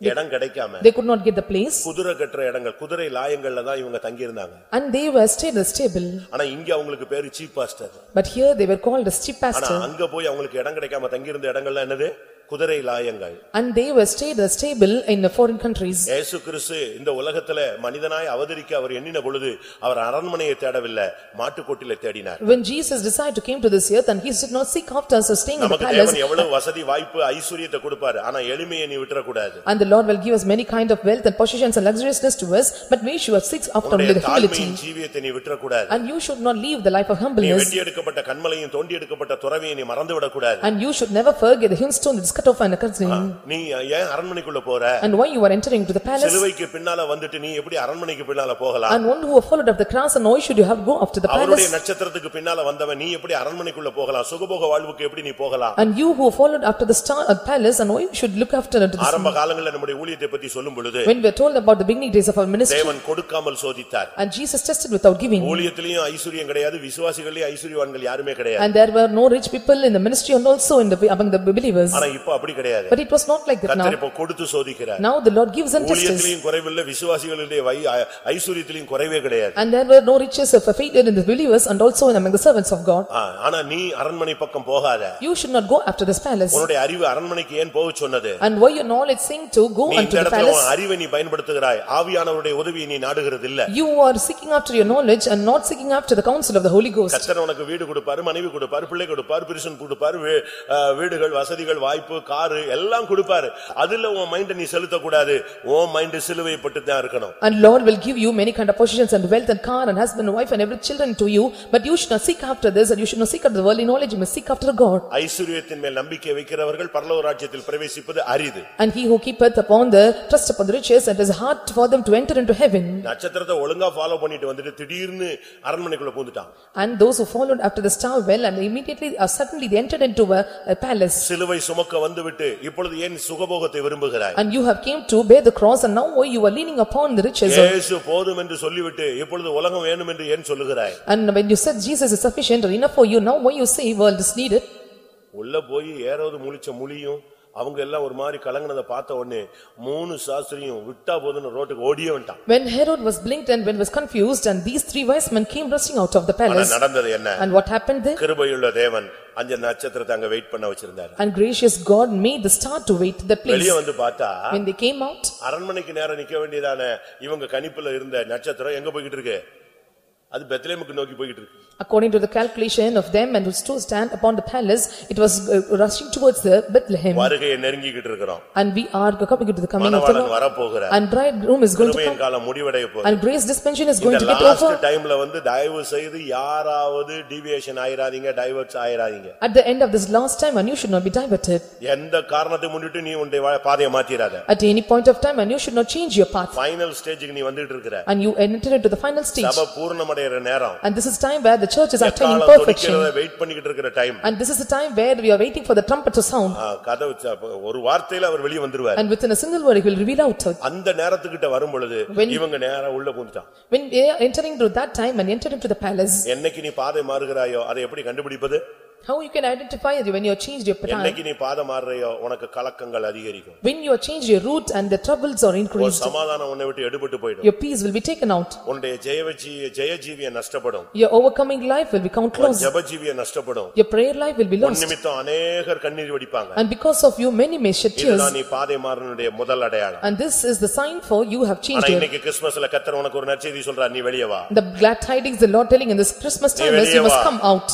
இடம் கிடைக்காம they could not get the place. குதிரை கட்டுற இடங்கள் குதிரை லாயங்கள்ல தான் இவங்க தங்கி இருந்தாங்க And they were stayed the stable. ஆனா இங்க அவங்களுக்கு பேரு chief pastor But here they were called as chief ஆனா pastor. அங்க போய் அவங்களுக்கு இடம் கிடைக்காம தங்கி இருந்த இடங்கள்ல என்னது குதிரை லாயங்கள் And they were stayed in the stable in the foreign countries. இயேசு கிறிஸ்து இந்த உலகத்துல மனிதனாய் அவதரிக்க அவர் எண்ணின பொழுது அவர் அரண்மனையை தேடவில்லை மாட்டுக்கொட்டில தேடினார் When Jesus decided to came to this earth and he did not seek after us or staying in the நமக்கு palace. தேவன் எவ்வளவு வசதி வாய்ப்பு ஐஸ்வர்யத்தை கொடுப்பாரு ஆனா எளிமையை நீ விட்டுறக்கூடாது And the Lord will give us many kind of wealth and possessions and luxuriousness to us, but we should seek after only உன்னுடைய the humility. தாழ்மையின் ஜீவியத்தை நீ விட்டுறக்கூடாது And you should not leave the life of நீ humbleness. வெட்டி எடுக்கப்பட்ட கண்மலையும் தோண்டி எடுக்கப்பட்ட துறவியை நீ மறந்து விடக்கூடாது And you should never forget the hillstone that is cut off and accursed. நீ ஏன் அரண்மனைக்குள்ள போற And why you are entering to the palace? சிலுவைக்கு பின்னால வந்துட்டு நீ எப்படி அரண்மனைக்கு பின்னால போகலாம் And one who have followed after the cross and why should you have go after the அவருடைய palace? நட்சத்திரத்துக்கு பின்னால வந்தவன் நீ எப்படி அரண்மனைக்குள்ள போகலாம் சுகபோக வாழ்வுக்கு எப்படி நீ போகலாம் And you who followed after the star at palace and why you should look after it? ஆரம்ப காலங்களில் நம்முடைய ஊழியத்தை பத்தி சொல்லும் பொழுது When we are told about the beginning days of our ministry தேவன் கொடுக்காமல் சோதித்தார் and Jesus tested without giving. ஊழியத்திலையும் ஐஸ்வர்யம் கிடையாது விசுவாசிகளே ஐஸ்வர்யவான்கள் யாருமே கிடையாது And there were no rich people in the ministry and also in the among the believers. ஆனா இப்ப அப்படி கிடையாது But it was not like that கர்த்தர் now. இப்ப கொடுத்து சோதிக்கிறார் Now the Lord gives and tests us. ஊழியத்திலையும் குறைவில்லை விசுவாசிகளுடைய வை- ஐ- ஐஸ்வர்யத்திலையும் குறைவே கிடையாது And there were no riches of failure in the believers and also in among the servants of God. ஆ, ஆனா நீ அரண்மனை பக்கம் போகாத You should not go after this palace. உன்னுடைய அறிவு அரண்மனைக்கு ஏன் போக சொன்னது And why your knowledge sing to go நீ இந்த unto the இடத்துல palace? உன் அறிவை நீ பயன்படுத்துகிறாய் ஆவியானவருடைய உதவியை நீ நாடுகிறது இல்ல You are seeking after your knowledge and not seeking after the counsel of the Holy Ghost. கர்த்தர் உனக்கு வீடு கொடுப்பாரு மனைவி கொடுப்பாரு பிள்ளை கொடுப்பாரு பிரிசன் கொடுப்பாரு வீ- ஆ, வீடுகள் வசதிகள் வாய்ப்பு காரு எல்லாம் கொடுப்பாரு அதுல உன் மைண்ட நீ செலுத்தக்கூடாது உன் மைண்ட் சிலுவை பட்டு தான் இருக்கணும் And Lord will give you many kind of possessions and wealth and car and husband and wife and every children to you. But you should not seek after this and you should not seek after the worldly knowledge, you must seek after God. ஐஸ்வர்யத்தின் மேல் நம்பிக்கை வைக்கிறவர்கள் பரலோக ராஜ்யத்தில் பிரவேசிப்பது அரிது And he who keepeth upon the trust upon the riches and is hard for them to enter into heaven. நட்சத்திரத்தை ஒழுங்கா follow பண்ணிட்டு வந்துட்டு திடீர்னு அரண்மனைக்குள்ள பூந்துட்டான் And those who followed after the star well and immediately uh, suddenly they entered into a a palace. சிலுவை சுமக்க வந்துவிட்டு இப்பொழுது ஏன் சுகபோகத்தை விரும்புகிறாய் And you have came to bear the cross and now why you are leaning upon the riches. இயேசு போதும் என்று சொல்லிவிட்டு இப்பொழுது உலகம் வேணும் என்று ஏன் சொல்லுகிறாய் And when you said Jesus is sufficient or enough for you, now why you say world is needed? உள்ள போய் ஏறாவது முழிச்ச முழியும் அவங்க எல்லாம் ஒரு மாதிரி கலங்கினதை பார்த்த உடனே மூணு சாஸ்திரியும் விட்டா போதுன்னு ரோட்டுக்கு ஓடியே வந்துட்டான் When Herod was blinked and when was confused and these three wise men came rushing out of the ஆனா palace. நடந்தது என்ன And what happened there? கிருபையுள்ள தேவன் அஞ்சு நட்சத்திரத்தை அங்க வெயிட் பண்ண வச்சிருந்தாரு And gracious God made the star to wait that place. வெளியே வந்து பார்த்தா When they came out, அரண்மனைக்கு நேரம் நிக்க வேண்டியதான இவங்க கணிப்புல இருந்த நட்சத்திரம் எங்க போய்கிட்டு இருக்கு அது பெத்லேமுக்கு நோக்கி போயிட்டு இருக்கு According to the calculation of them and who stood stand upon the palace, it was uh, rushing towards the Bethlehem. வருகையை நெருங்கிக்கிட்டு இருக்கிறோம் And we are coming to the coming of the Manavalan Lord. வரப்போகிறார் And bridegroom is going to கிருபையின் come. காலம் முடிவடைய போகுது And grace dispensation is going இந்த to get last over. டைம்ல வந்து தயவு செய்து யாராவது டிவியேஷன் ஆயிராதீங்க டைவர்ட்ஸ் ஆயிராதீங்க At the end of this last time, and you should not be diverted. எந்த காரணத்தை முன்னிட்டு நீ உன்னுடைய வா- பாதையை மாத்திராத At any point of time, and you should not change your path. Final ஸ்டேஜுக்கு நீ வந்துட்டு இருக்கிற And you enter into the final stage. சபை பூர்ணமடைகிற நேரம் And this is time where the church is attaining எக்காலம் perfection. வெயிட் பண்ணிக்கிட்டு இருக்கிற time And this is the time where we are waiting for the trumpet to sound. கதவு ஒரு வார்த்தையில அவர் வெளியே வந்துருவார் And within a single word, he will reveal out. அந்த நேரத்துக்கிட்ட வரும் பொழுது இவங்க நேரா உள்ள பூந்துட்டான் When we are entering into that time and enter into the palace, என்னைக்கு நீ பாதை மாறுகிறாயோ அதை எப்படி கண்டுபிடிப்பது how you can identify it when you have changed your path? என்னைக்கு நீ பாதை மாறுறையோ உனக்கு கலக்கங்கள் அதிகரிக்கும் When you have changed your route and the troubles are ஒரு increased, சமாதானம் உன்னை விட்டு எடுபட்டு போயிடும் your peace will be taken out. உன்னுடைய ஜெயவஜி ஜெயஜீவிய நஷ்டப்படும் Your overcoming life will become close. ஜபஜீவிய நஷ்டப்படும் Your prayer life will be உன் lost. நிமித்தம் அநேகர் கண்ணீர் வடிப்பாங்க And because of you, many may shed tears. இதுதான் நீ பாதை மாறனுடைய முதல் அடையாளம் And this is the sign for you have ஆனா changed your இன்னைக்கு கிறிஸ்துமஸ்ல கத்தர் உனக்கு ஒரு நற்செய்தி சொல்றார் நீ வெளியே வா The glad tidings the Lord telling in this Christmas time is you must come out.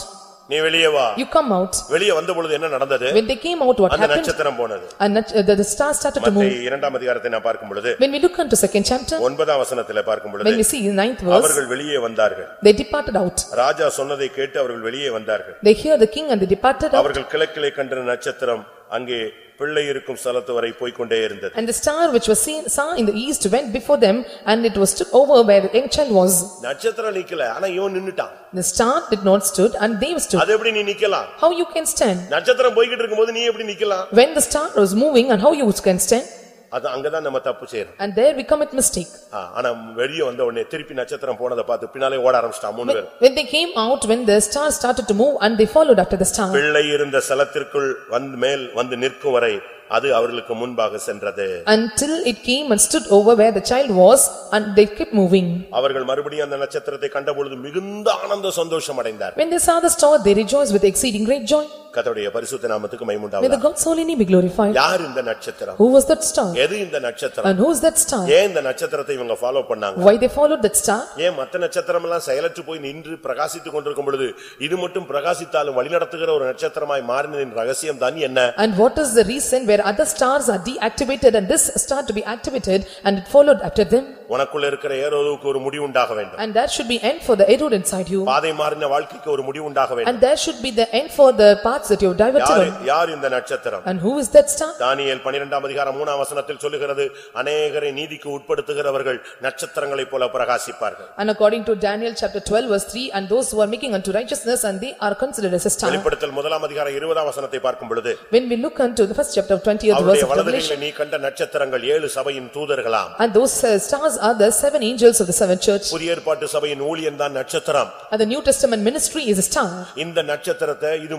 நீ வெளியே வா You come out. வெளியே வந்த பொழுது என்ன நடந்தது When they came out, what அந்த happened? நட்சத்திரம் போனது And uh, the star started to மத்தேயு move. இரண்டாம் அதிகாரத்தை நான் பார்க்கும் பொழுது When we look into second chapter, ஒன்பதாம் வசனத்திலே பார்க்கும் when பொழுது we see in ninth verse, அவர்கள் வெளியே வந்தார்கள் they departed out. ராஜா சொன்னதை கேட்டு அவர்கள் வெளியே வந்தார்கள் They hear the king and they departed out. அவர்கள் கிழக்கிலே கண்ட நட்சத்திரம் அங்கே பிள்ளை இருக்கும் ஸ்தலத்து வரை போய்க்கொண்டே இருந்தது And the star which was seen, saw in the east went before them and it was took over where the young child was. நட்சத்திரம் நிக்கல ஆனா இவன் நின்னுட்டான் The star did not stood and they stood. அது எப்படி நீ நிக்கலாம் How you can stand? நட்சத்திரம் போய்கிட்டு இருக்கும்போது நீ எப்படி நிக்கலாம் When the star was moving and how you can stand? அது அங்கதான் நம்ம தப்பு செய்யறோம் And there we commit mistake. ஆனா வெளியே வந்த உடனே திருப்பி நட்சத்திரம் போனதை பார்த்து பின்னாலே ஓட ஆரம்பிச்சிட்டான் மூணு பேரும் When they came out, when the star started to move and they followed after the star. பிள்ளை இருந்த ஸ்தலத்திற்குள் வந்து மேல் வந்து நிற்கும் வரை அது அவர்களுக்கு முன்பாக சென்றது Until it came and stood over where the child was and they kept moving. அவர்கள் மறுபடியும் அந்த நட்சத்திரத்தை கண்டபொழுது மிகுந்த ஆனந்த சந்தோஷம் அடைந்தார் When they saw the star, they rejoiced with exceeding great joy. கர்த்தருடைய பரிசுத்த நாமத்துக்கு May the மைமுண்டாவதா God's holy name be glorified. யார் இந்த நட்சத்திரம் Who was that star? எது இந்த நட்சத்திரம் And who is that star? ஏன் இந்த நட்சத்திரத்தை இவங்க ஃபாலோ பண்ணாங்க Why they followed that star? ஏன் மத்த நட்சத்திரம் எல்லாம் செயலற்று போய் நின்று பிரகாசித்துக் கொண்டிருக்கும் பொழுது இது மட்டும் பிரகாசித்தாலும் வழிநடத்துகிற ஒரு நட்சத்திரமாய் மாறினதின் ரகசியம் தான் என்ன And what is the reason where other stars are deactivated and this star to be activated and it followed after them? உனக்குள்ள இருக்கிற ஏரோதுவுக்கு ஒரு முடிவு உண்டாக வேண்டும் And there should be end for the error inside you. பாதை மாறின வாழ்க்கைக்கு ஒரு முடிவு உண்டாக வேண்டும் And there should be the end for the paths that you have diverted யாரு on. யார் இந்த நட்சத்திரம் And who is that star? தானியேல் பனிரெண்டாம் அதிகாரம் மூணாம் வசனத்தில் சொல்லுகிறது அநேகரை நீதிக்கு உட்படுத்துகிறவர்கள் நட்சத்திரங்களைப் போல பிரகாசிப்பார்கள் And according to Daniel chapter twelve verse three, and those who are making unto righteousness and they are considered as a star. வெளிப்படுத்தல் முதலாம் அதிகாரம் இருபதாம் வசனத்தை பார்க்கும் பொழுது When we look unto the first chapter of twentieth verse அவருடைய of வலது Revelation, கையில நீ கண்ட நட்சத்திரங்கள் ஏழு சபையின் தூதர்களாம் and those uh, stars are the seven angels of the seven church. புதிய ஏற்பாட்டு சபையின் ஊழியன் தான் நட்சத்திரம் And the New Testament ministry is a star. இந்த நட்சத்திரத்தை இது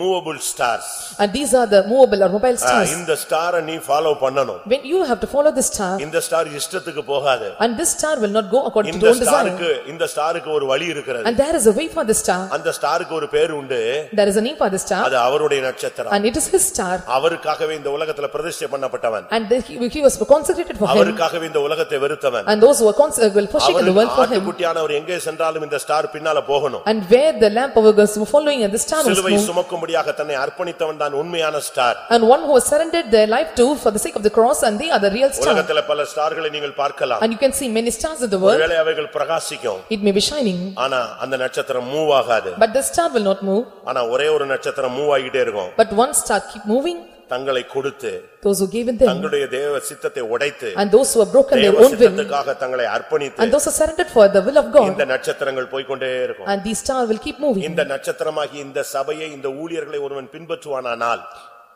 மூவபுள் stars And these are the movable or mobile stars. இந்த ஸ்டாரை நீ ஃபாலோ பண்ணணும் When you have to follow this star, இந்த ஸ்டார் இஷ்டத்துக்கு போகாது and this star will not go according to இந்த your own desire. ஸ்டாருக்கு இந்த ஸ்டாருக்கு ஒரு வழி இருக்கிறது And there is a way for the star, அந்த ஸ்டாருக்கு ஒரு பேர் உண்டு there is a name for the star, அது அவருடைய நட்சத்திரம் and it is his star. அவருக்காகவே இந்த உலகத்துல பிரதிஷ்டை பண்ணப்பட்டவன் And the- he he was consecrated for him, அவருக்காகவே இந்த உலகத்தை வெறுத்தவன் and those who are cons- uh, will forsake the world for him. ஆட்டுக்குட்டியானவர் எங்கே சென்றாலும் இந்த ஸ்டார் பின்னால போகணும் And where the lamp of us were following and the star was சிலுவை moved. சுமக்கும்படியாக தன்னை அர்ப்பணித்தவன் தான் உண்மையான star And one who has surrendered their life to for the sake of the cross and they are the real star. உலகத்துல பல ஸ்டார்களை நீங்கள் பார்க்கலாம் And you can see many stars in the world, ஒருவேளை அவைகள் பிரகாசிக்கும் it may be shining, ஆனா அந்த நட்சத்திரம் மூவ் ஆகாது but the star will not move. ஆனா ஒரே ஒரு நட்சத்திரம் மூவ் ஆகிட்டே இருக்கும் But one star keep moving, தங்களை கொடுத்து those who gave in them, தங்களுடைய தேவ சித்தத்தை உடைத்து and those who have broken their தேவ own will, சித்தத்துக்காக தங்களை அர்ப்பணித்து and those who surrendered for the will of God, இந்த நட்சத்திரங்கள் போய்க்கொண்டே இருக்கும் and these stars will keep moving. இந்த நட்சத்திரமாகி இந்த சபையை இந்த ஊழியர்களை ஒருவன் பின்பற்றுவானானால்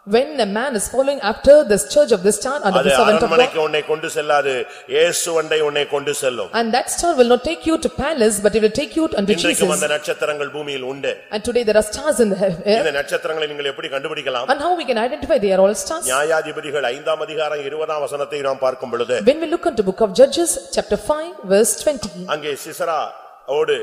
When a man is following after this church of this star and of அது the servant of அரண்மனைக்கு God, உன்னை கொண்டு செல்லாது இயேசு வண்டை உன்னை கொண்டு செல்லும் and that star will not take you to palace, but it will take you unto இன்றைக்கும் Jesus. அந்த நட்சத்திரங்கள் பூமியில் உண்டு And today there are stars in the air, இந்த நட்சத்திரங்களை நீங்கள் எப்படி கண்டுபிடிக்கலாம் and how we can identify they are all stars? நியாயாதிபதிகள் ஐந்தாம் அதிகாரம் இருபதாம் வசனத்தை நாம் பார்க்கும் பொழுது When we look into book of Judges, chapter five, verse twenty, அங்கே சிசரா ஓடு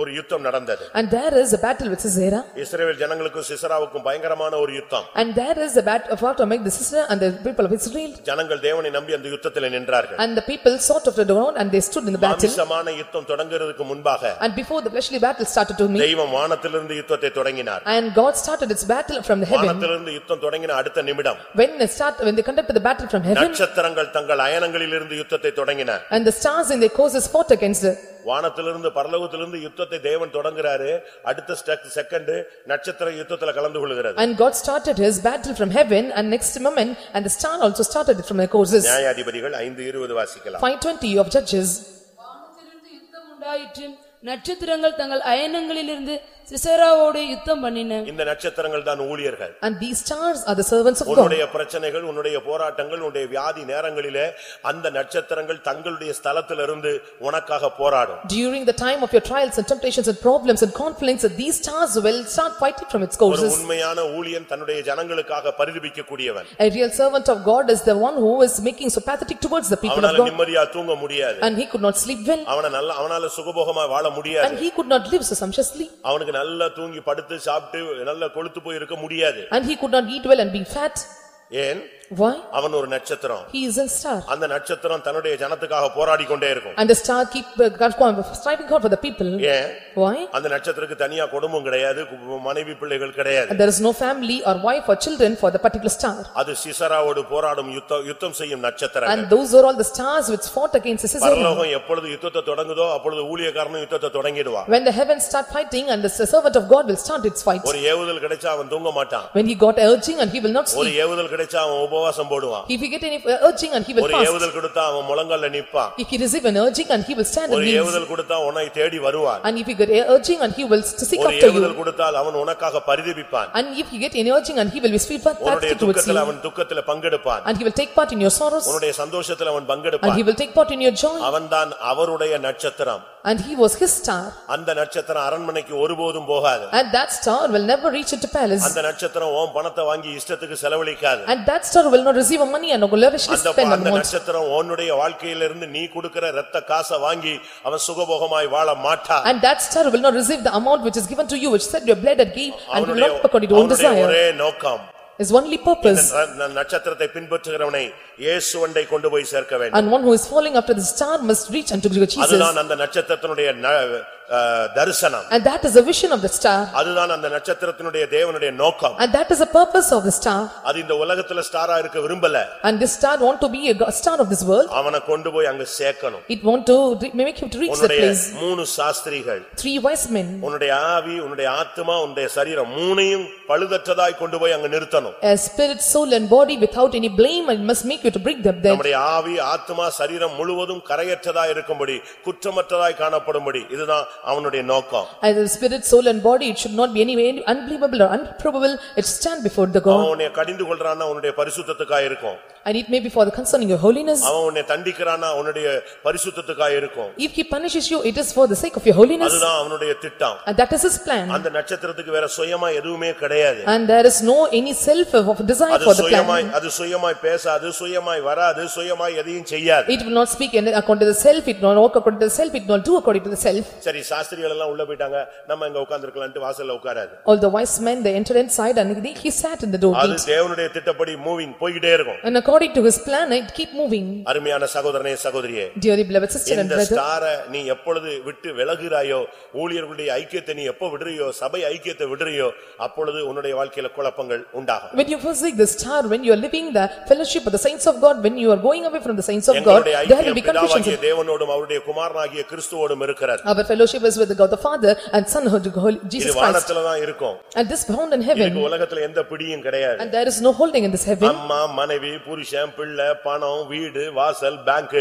ஒரு யுத்தம் நடந்தது And there is a battle with Sisera. இஸ்ரவேல் ஜனங்களுக்கும் சிசராவுக்கும் பயங்கரமான ஒரு யுத்தம் And there is a battle fought among the Sisera and the people of Israel. ஜனங்கள் தேவனை நம்பி அந்த யுத்தத்தில் நின்றார்கள் And the people sought after the Lord and they stood in the battle. மாமிசமான யுத்தம் தொடங்குறதுக்கு முன்பாக And before the fleshly battle started to meet, தெய்வம் வானத்திலிருந்து யுத்தத்தை தொடங்கினார் and God started its battle from the heaven. வானத்திலிருந்து யுத்தம் தொடங்கின அடுத்த நிமிடம் When they start, when they conducted the battle from heaven, நட்சத்திரங்கள் தங்கள் அயனங்களிலிருந்து யுத்தத்தை தொடங்கின and the stars in their courses fought against the வானத்திலிருந்து பரலோகத்திலிருந்து யுத்தத்தை தேவன் தொடங்குறாரு அடுத்த செகண்ட் நட்சத்திர யுத்தத்துல கலந்து கொள்கிறது And God started his battle from heaven and next moment and the star also started it from the courses. நியாயாதிபதிகள் ஐந்து இருபது வாசிக்கலாம் Five twenty of Judges. வானத்திலிருந்து யுத்தம் உண்டாயிற்று நட்சத்திரங்கள் தங்கள் அயனங்களிலிருந்து சிசராவோடு யுத்தம் பண்ணின இந்த நட்சத்திரங்கள் தான் ஊழியர்கள் And these stars are the servants of God. உன்னுடைய பிரச்சனைகள் உன்னுடைய போராட்டங்கள் உன்னுடைய வியாதி நேரங்களிலே அந்த நட்சத்திரங்கள் தங்களுடைய ஸ்தலத்திலிருந்து உனக்காக போராடும் During the time of your trials and temptations and problems and conflicts, these stars will start fighting from its ஒரு courses. உண்மையான ஊழியன் தன்னுடைய ஜனங்களுக்காக பரிதபிக்கக்கூடியவன் A real servant of God is the one who is making so pathetic towards the people of அவனால God. நிம்மதியா தூங்க முடியாது And he could not sleep well அவன நல்ல அவனால சுகபோகமா வாழ முடியாது and he could not live so sumptuously அவனுக்கு நல்லா தூங்கி படுத்து சாப்பிட்டு நல்லா கொழுத்து போய் இருக்க முடியாது and he could not eat well and be fat. ஏன் Why? அவன் ஒரு நட்சத்திரம் He is a star. அந்த நட்சத்திரம் தன்னுடைய ஜனத்துக்காக போராடி கொண்டே இருக்கும் And the star keep uh, God- striving God for the people. ஏன் Why? அந்த நட்சத்திரத்துக்கு தனியா குடும்பம் கிடையாது கு- மனைவி பிள்ளைகள் கிடையாது And there is no family or wife or children for the particular star. அது சிசராவோடு போராடும் யுத்தம் யுத்தம் செய்யும் நட்சத்திரம் And those are all the stars which fought against Sisera. பரலோகம் எப்பொழுது யுத்தத்தை தொடங்குதோ அப்பொழுது ஊழியக்காரனும் யுத்தத்தை தொடங்கிடுவான் When the heavens start fighting and the servant of God will start its fight. ஒரு ஏவுதல் கிடைச்சா அவன் தூங்க மாட்டான் When he got urging and he will not ஒரு sleep. ஏவுதல் கிடைச்சா அவன் உபவாசம் போடுவான் If he get any urging and he will ஒரு fast. ஏவுதல் கொடுத்தா அவன் முழங்கால்ல நிப்பான் If he receive an urging and he will stand and ஒரு kneels. ஏவுதல் கொடுத்தா உன்னை தேடி வருவான் And if he get a urging and he will seek ஒரு after ஏவுதல் you. கொடுத்தால் அவன் உனக்காக பரிதபிப்பான் And if he get any urging and he will be sweet உன்னுடைய pathetic towards துக்கத்துல you. அவன் துக்கத்துல பங்கெடுப்பான் And he will take part in your sorrows. உன்னுடைய சந்தோஷத்துல அவன் And பங்கெடுப்பான் he will take part in your joy. அவன்தான் அவருடைய நட்சத்திரம் And he was his star. அந்த நட்சத்திரம் அரண்மனைக்கு ஒருபோதும் போகாது And that star will never reach into palace. அந்த நட்சத்திரம் உன் பணத்தை வாங்கி இஷ்டத்துக்கு செலவழிக்காது And that star will not receive a money and will lavishly அந்த spend on அந்த wants. நட்சத்திரம் உன்னுடைய வாழ்க்கையிலிருந்து நீ கொடுக்கிற ரத்த காசை வாங்கி அவன் சுகபோகமாய் வாழ மாட்டா And that star will not receive the amount which is given to you, which said your blood and gave, and will அவனுடைய not according to own அவனுடைய desire. ஒரே நோக்கம் His only purpose. இந்த ந- நட்சத்திரத்தை பின்பற்றுகிறவனை இயேசுவண்டை கொண்டு போய் சேர்க்க வேண்டும் And one who is falling after the star must reach unto Jesus. அதுதான் அந்த நட்சத்திரத்தினுடைய ந- அஹ், தரிசனம் And that is the vision of the star. அதுதான் அந்த நட்சத்திரத்தினுடைய தேவனுடைய நோக்கம் And that is the purpose of the star. அது இந்த உலகத்துல ஸ்டாரா இருக்க விரும்பல And this star want to be a go- star of this world. அவனை கொண்டு போய் அங்க சேர்க்கணும் It want to re- make him to reach that உன்னுடைய place. மூணு சாஸ்திரிகள் Three wise men. உன்னுடைய ஆவி உன்னுடைய ஆத்துமா உன்னுடைய சரீரம் மூணையும் பழுதற்றதாய் கொண்டு போய் அங்க நிறுத்தணும் A spirit, soul and body without any blame and must make you to bring them there. நம்முடைய ஆவி ஆத்துமா சரீரம் முழுவதும் கரையற்றதாய் இருக்கும்படி குற்றமற்றதாய் காணப்படும்படி இதுதான் அவனுடைய நோக்கம் And the spirit, soul and body, it should not be any way unbelievable or unprobable. It stand before the அவன் God. உன்னை கடிந்து கொள்றான்னா உன்னுடைய பரிசுத்தத்துக்காய் இருக்கும் And it may be for the concerning your holiness. அவன் உன்னை தண்டிக்கிறான்னா உன்னுடைய பரிசுத்தத்துக்காய் இருக்கும் If he punishes you, it is for the sake of your holiness. அதுதான் அவனுடைய திட்டம் And that is his plan. அந்த நட்சத்திரத்துக்கு வேற சுயமா எதுவுமே கிடையாது And there is no any self of desire அது for the சுயமாய் plan. அது சுயமாய் பேசாது சுயமாய் வராது சுயமாய் எதையும் செய்யாது It will not speak in- according to the self, it will not walk according to the self, it will not do according to the self. சரி சாஸ்திரிகள் எல்லாம் உள்ள போயிட்டாங்க நம்ம இங்க உட்கார்ந்திருக்கலாம்னு வாசல்ல உட்காராது All the wise men, they entered inside and he he sat in the door அது gate. தேவனுடைய திட்டப்படி மூவிங் போய்கிட்டே இருக்கும் And according to his plan, it keep moving. அருமையான சகோதரனே சகோதரியே Dearly beloved sister and இந்த brother, ஸ்டார நீ எப்பொழுது விட்டு விலகுறாயோ ஊழியர்களுடைய ஐக்கியத்தை நீ எப்ப விடுறியோ சபை ஐக்கியத்தை விடுறியோ அப்பொழுது உன்னுடைய வாழ்க்கையில குழப்பங்கள் உண்டாகும் when you forsake the star, when you are living the fellowship of the saints of God, when you are going away from the saints of God, எங்களுடைய there will ஐக்கியம் be confusions. பிதாவாகிய தேவனோடும் அவருடைய குமாரனாகிய கிறிஸ்துவோடும் இருக்கிறது Our fellowship is with God the Father and Son of the Holy- இது Jesus Christ. வானத்துலதான் இருக்கும் And this bound in இதுக்கு heaven, உலகத்துல எந்த பிடியும் கிடையாது and there is no holding in this heaven. அம்மா மனைவி புருஷன் பிள்ளை பணம் வீடு வாசல் பேங்க்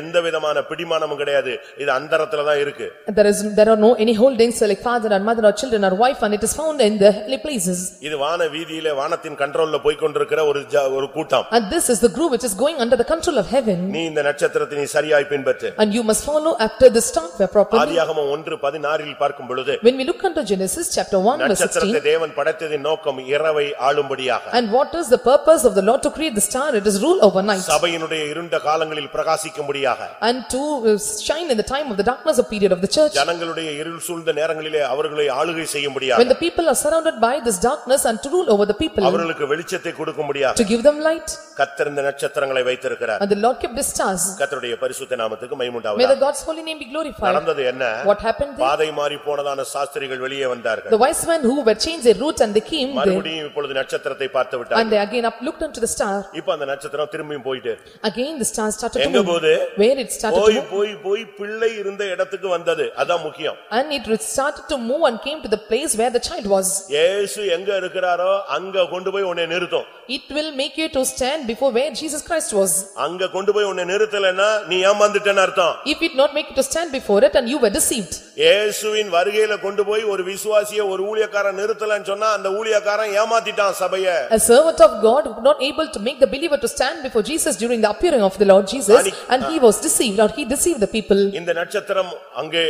எந்த விதமான பிடிமானமும் கிடையாது இது அந்தரத்துலதான் இருக்கு And There is, there are no any holdings like father and mother or children or wife and it is found in the heavenly places. இது வான வீதியில வானத்தின் கண்ட்ரோல்ல போய்க்கொண்டிருக்கிற ஒரு ஜ- ஒரு கூட்டம் And this is the group which is going under the control of heaven. நீ இந்த நட்சத்திரத்தை நீ சரியாய் பின்பற்று And you must follow after the star properly. ஆதியாகமம் ஒன்று பதினாறில் பார்க்கும் பொழுது When we look unto Genesis chapter 1 verse 16, நட்சத்திரத்தை தேவன் படைத்ததின் நோக்கம் இரவை ஆளும்படியாக and what is the purpose of the Lord to create the star? It is rule over night. சபையினுடைய இருண்ட காலங்களில் பிரகாசிக்கும்படியாக And to uh, shine in the time of the darkness of period of the church. ஜனங்களுடைய இருள் சூழ்ந்த நேரங்களிலே அவர்களை ஆளுகை செய்யும்படியாக When the people are surrounded by this darkness and to rule over the people, அவர்களுக்கு வெளிச்சத்தை கொடுக்கும்படியாக to give them light. கத்தர் இந்த நட்சத்திரங்களை வைத்திருக்கிறார் And the Lord kept the stars. கத்தருடைய பரிசுத்த நாமத்துக்கு May மைமுண்டாவதா the God's holy name be glorified. நடந்தது என்ன What happened there? பாதை மாறி போனதான சாஸ்திரிகள் வெளியே வந்தார்கள் The wise men who were changed their route and they came there மறுபடியும் இப்பொழுது நட்சத்திரத்தை பார்த்து and விட்டார்கள் they again up looked unto the star. இப்ப அந்த நட்சத்திரம் திரும்பியும் போயிட்டு Again the star started to எங்க move. போகுது? Where it started to போய் move. போய் போய் பிள்ளை இருந்த இடத்துக்கு வந்தது அதான் முக்கியம் And it started to move and came to the place where the child was. இயேசு எங்க இருக்கிறாரோ அங்க கொண்டு போய் உன்னை நிறுத்தும் It will make you to stand before where Jesus Christ was. அங்க கொண்டு போய் உன்னை நிறுத்தலைன்னா நீ ஏமாந்துட்டேன்னு அர்த்தம் If it not make you to stand before it and you were deceived. இயேசுவின் வருகையில கொண்டு போய் ஒரு விசுவாசிய ஒரு ஊழியக்காரன் நிறுத்தலன்னு சொன்னா அந்த ஊழியக்காரன் ஏமாத்திட்டான் சபைய A servant of God who not able to make the believer to stand before Jesus during the appearing of the Lord Jesus Ani- and he was deceived or he deceived the people. இந்த நட்சத்திரம் அங்கே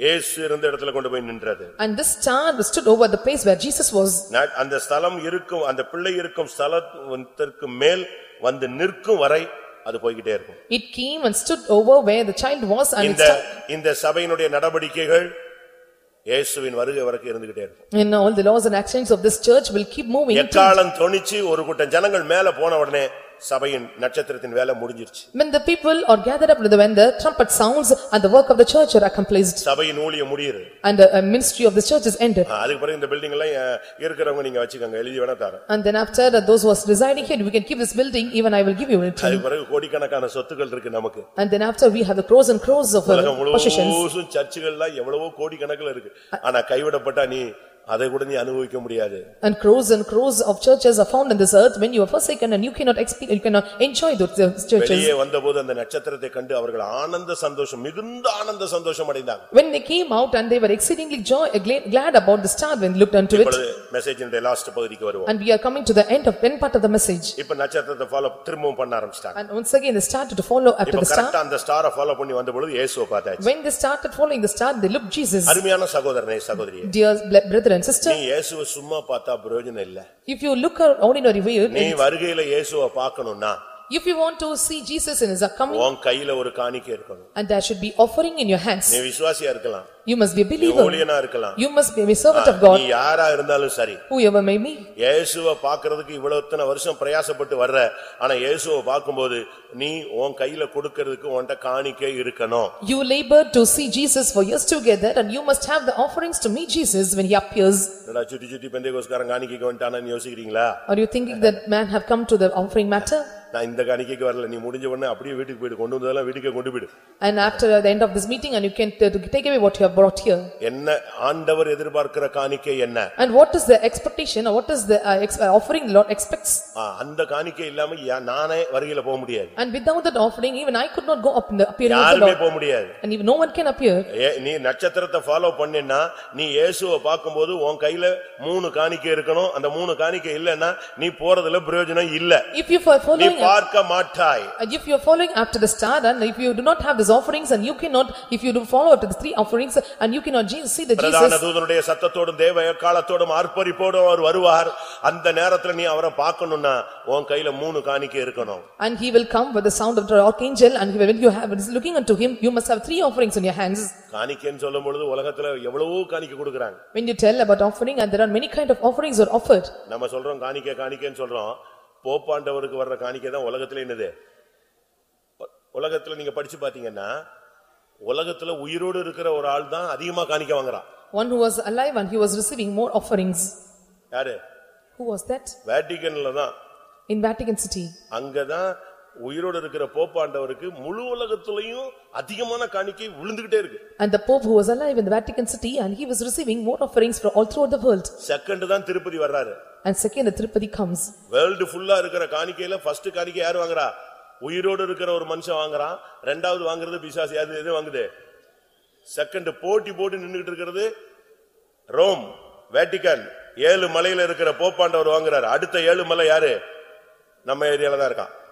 இயேசு இருந்த இடத்துல கொண்டு போய் நின்றது And this star stood over the place where Jesus was. ந- அந்த ஸ்தலம் இருக்கும் அந்த பிள்ளை இருக்கும் ஸ்தலத்திற்கு மேல் வந்து நிற்கும் வரை அது போய்கிட்டே இருக்கும் It came and stood over where the child was and it இந்த sta- இந்த சபையினுடைய நடவடிக்கைகள் இயேசுவின் வருகை வரைக்கும் இருந்துகிட்டே இருக்கும் and all the laws and actions of this church will keep moving. till- எக்காலம் தொனிச்சு ஒரு கூட்டம் ஜனங்கள் மேல போன உடனே சபையின் நட்சத்திரத்தின் வேலை முடிஞ்சிருச்சு When the people are gathered up when the trumpet sounds and the work of the church are accomplished சபையின் ஊழியம் முடியுது and the uh, ministry of this church is ended. ஆ, அதுக்கு பிறகு இந்த பில்டிங் எல்லாம் அஹ், இருக்கிறவங்க நீங்க வச்சுக்கோங்க எழுதி வேணா தரேன் And then after that, those who are residing here, we can keep this building, even I will give you it. அதுக்கு பிறகு கோடிக்கணக்கான சொத்துக்கள் இருக்கு நமக்கு And then after, we have the crores and crores of uh, உலகம் possessions. முழுவதும் சர்ச்சுகள்லாம் எவ்வளவோ கோடிக்கணக்கில் இருக்கு ஆனா கைவிடப்பட்டா நீ அதை கூட நீ அனுபவிக்க முடியாது And crores and crores of churches are found in this earth when you are forsaken and you cannot experience, you cannot enjoy those uh, churches. வெளியே வந்தபோது அந்த நட்சத்திரத்தை கண்டு அவர்கள் ஆனந்த சந்தோஷம் மிகுந்த ஆனந்த சந்தோஷம் அடைந்தாங்க When they came out and they were exceedingly joy, uh, gla- glad about the star when they looked unto it. இப்பொழுது மெசேஜினுடைய லாஸ்ட் பகுதிக்கு வருவோம் And we are coming to the end of, end part of the message. இப்ப நட்சத்திரத்தை follow திரும்பவும் பண்ண ஆரம்பிச்சிட்டாங்க And once again, they started to follow after இப்ப the star. கரெக்டா அந்த ஸ்டாரை ஃபாலோ பண்ணி வந்த பொழுது இயேசுவை பார்த்தாச்சு When they started following the star, they looked Jesus. அருமையான சகோதரனே சகோதரி Dear ble- brother and sister, நீ இயேசுவை சும்மா பார்த்தா பிரயோஜனம் இல்ல if you look at ordinary way, நீ வருகையில இயேசுவை பார்க்கணும்னா if you want to see Jesus in his coming, உன் கையில ஒரு காணிக்கை இருக்கணும் and there should be offering in your hands. நீ விசுவாசியா இருக்கலாம் You must be a நீ believer. ஊழியனா இருக்கலாம் You must be a servant of நீ God, யாரா இருந்தாலும் சரி whoever may be. இயேசுவை பார்க்கிறதுக்கு இவ்வளவு இத்தனை வருஷம் பிரயாசப்பட்டு வர்ற ஆனா இயேசுவை பார்க்கும்போது நீ உன் கையில கொடுக்கிறதுக்கு உன்கிட்ட காணிக்கை இருக்கணும் You labored to see Jesus for years together and you must have the offerings to meet Jesus when he appears. என்னடா சுத்தி சுத்தி பெந்தைகோஸ்காரன் காணிக்கைக்கு வந்துட்டானு யோசிக்கிறீங்களா Are you thinking that man have come to the offering matter? நான் இந்த காணிக்கைக்கு வரல நீ முடிஞ்ச உடனே அப்படியே வீட்டுக்கு போயிடு கொண்டு வந்ததெல்லாம் வீட்டுக்கே கொண்டு போயிடு And after the end of this meeting and you can t- to take away what you have brought here. என்ன ஆண்டவர் எதிர்பார்க்கிற காணிக்கை என்ன And what is the expectation or what is the uh, ex- uh, offering the Lord expects? ஆ, அந்த காணிக்கை இல்லாம யா- நானே வருகையில போக முடியாது And without that offering, even I could not go up in the appearing of the யாருமே Lord. போக முடியாது And even no one can appear. ஏ- நீ நட்சத்திரத்தை ஃபாலோ பண்ணினா நீ இயேசுவை பார்க்கும்போது உன் கையில மூணு காணிக்கை இருக்கணும் அந்த மூணு காணிக்கை இல்லன்னா நீ போறதுல பிரயோஜனம் இல்ல If you are நீ following, பார்க்க மாட்டாய் and if you are following after the star and if you do not have these offerings and you cannot, if you do follow after the three offerings and you cannot see the பிரதான Jesus. தூதனுடைய சத்தத்தோடும் தேவ காலத்தோடும் ஆர்ப்பரிப்போடும் அவர் வருவார் அந்த நேரத்துல நீ அவரை பார்க்கணும்னா உன் கையில மூணு காணிக்கை இருக்கணும் And he will come with the sound of the archangel and he will- when you have, is looking unto him, you must have three offerings in your hands. காணிக்கைன்னு சொல்லும் பொழுது உலகத்துல எவ்வளவோ காணிக்கை கொடுக்கறாங்க When you tell about offering and there are many kind of offerings are offered. நம்ம சொல்றோம் காணிக்கை காணிக்கைன்னு சொல்றோம் போப்பாண்டவருக்கு வர்ற காணிக்கை தான் உலகத்துல என்னது உலகத்துல நீங்க படிச்சு பாத்தீங்கன்னா உலகத்துல உயிரோடு இருக்கிற ஒரு ஆள் தான் அதிகமா காணிக்க வாங்குறான் One who was alive and he was receiving more offerings. யாரு Who was that? வேட்டிகன்ல தான் In Vatican City. அங்கதான் உயிரோடு இருக்கிற போப்பாண்டவருக்கு முழு உலகத்திலையும் அதிகமான காணிக்கை விழுந்துகிட்டே இருக்கு And the Pope who was alive in the Vatican City and he was receiving more offerings from all throughout the world. Second தான் திருப்பதி வர்றாரு And second, the Tirupati comes. World ஃபுல்லா இருக்கிற காணிக்கையில ஃபர்ஸ்ட் காணிக்கை யார் வாங்குறா உயிரோடு இருக்கிற ஒரு மனுஷன் வாங்குறான். ரெண்டாவது வாங்குறது பிசாசு. அது எது வாங்குது? செகண்ட் போட்டி போட்டு நின்னுகிட்டு இருக்கிறது ரோம் வேட்டிகன். ஏழு மலையில இருக்கிற போப்பாண்டவர் வாங்குறாரு. அடுத்த ஏழு மலை யாரு? நம்ம ஏரியால தான் இருக்கான்.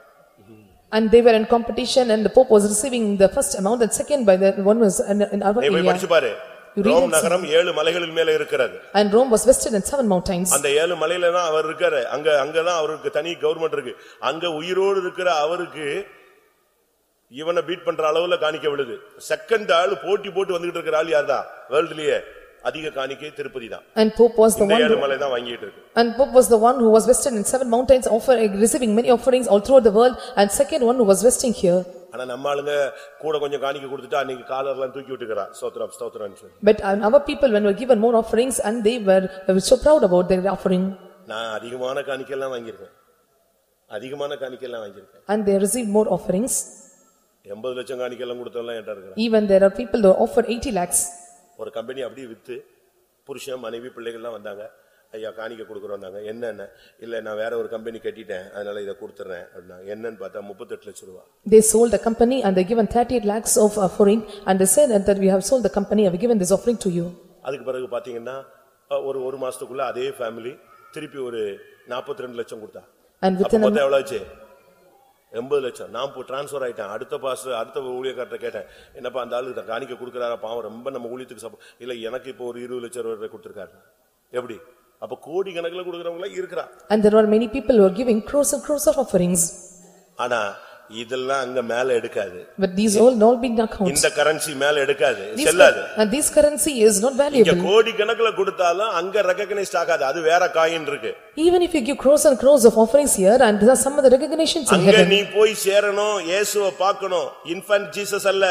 And they were in competition and the Pope was receiving the first amount and second by the one was in in our area. படிச்சு பாரு. You read Rome it. நகரம் ஏழு மலைகளின் மேல இருக்கிறது And Rome was vested in seven mountains. அந்த ஏழு மலையில தான் அவர் இருக்காரு அங்க அங்கதான் அவருக்கு தனி கவர்மெண்ட் இருக்கு அங்க உயிரோடு இருக்கிற அவருக்கு இவனை பீட் பண்ற அளவுல காணிக்க விழுது செகண்ட் ஆள் போட்டி போட்டு வந்துகிட்டு இருக்கிற ஆள் யார்தான் வேர்ல்ட்லயே அதிக காணிக்கை திருப்பதி தான் And Pope was the இந்த one, ஏழு who- மலை தான் வாங்கிட்டு இருக்கு and Pope was the one who was vested in seven mountains, offer, receiving many offerings all throughout the world. And second one who was vesting here. ஆனா நம்ம ஆளுங்க கூட கொஞ்சம் காணிக்க கொடுத்துட்டு அன்னைக்கு காலர்லாம் தூக்கி விட்டுக்கிறா ஸ்தோத்திரம் ஸ்தோத்திரம் சொல்லி But and our people, when were given more offerings and they were they were so proud about their offering. நான் அதிகமான காணிக்கையெல்லாம் வாங்கியிருக்கேன் அதிகமான காணிக்கையெல்லாம் வாங்கியிருக்கேன் And they received more offerings. எண்பது லட்சம் காணிக்கையெல்லாம் கொடுத்தவெல்லாம் என்கிட்ட இருக்கிறேன் Even there are people who offer eighty lakhs. ஒரு கம்பெனி அப்படியே வித்து புருஷன் மனைவி பிள்ளைகள்லாம் வந்தாங்க ஐயா காணிக்க கொடுக்குறோம் வந்தாங்க. என்னென்ன? இல்ல நான் வேற ஒரு கம்பெனி கட்டிட்டேன். அதனால இதை கொடுத்துறேன் அப்படின்னா என்னன்னு பார்த்தா முப்பத்தெட்டு லட்சம் ரூபா. They sold the company and they given thirty-eight lakhs of offering and they said that we have sold the company we given this offering to you. அதுக்கு பிறகு பாத்தீங்கன்னா ஒரு ஒரு மாசத்துக்குள்ள அதே ஃபேமிலி திருப்பி ஒரு நாற்பத்தி ரெண்டு லட்சம் கொடுத்தா. And அப்ப within மொத்தம் எவ்வளவு ஆச்சு? எண்பது லட்சம். நான் இப்போ டிரான்ஸ்ஃபர் ஆயிட்டேன். அடுத்த பாஸ் அடுத்த ஊழியக்கார்ட்ட கேட்டேன். என்னப்பா அந்த ஆளு இதை காணிக்க கொடுக்குறாரா? பாவம் ரொம்ப நம்ம ஊழியத்துக்கு சப்போ இல்ல எனக்கு இப்போ ஒரு இருபது லட்சம் ரூபாய் கொடுத்துருக்காரு. எப்படி? அப்ப கோடி கணக்குல கொடுக்கறவங்க இருக்கிறா And there were many people who were giving crores and crores of offerings. ஆனா இதெல்லாம் அங்க மேல எடுக்காது But these all all been accounts. இந்த கரன்சி மேல எடுக்காது செல்லாது And this currency is not இங்க valuable. கோடி கணக்குல கொடுத்தாலும் அங்க ரெகக்னைஸ்ட் ஆகாது அது வேற காயின் இருக்கு Even if you give crores and crores of offerings here and there are some other recognitions in அங்க heaven. நீ போய் சேரணும் இயேசுவை பார்க்கணும் இன்ஃபன்ட் ஜீசஸ் அல்ல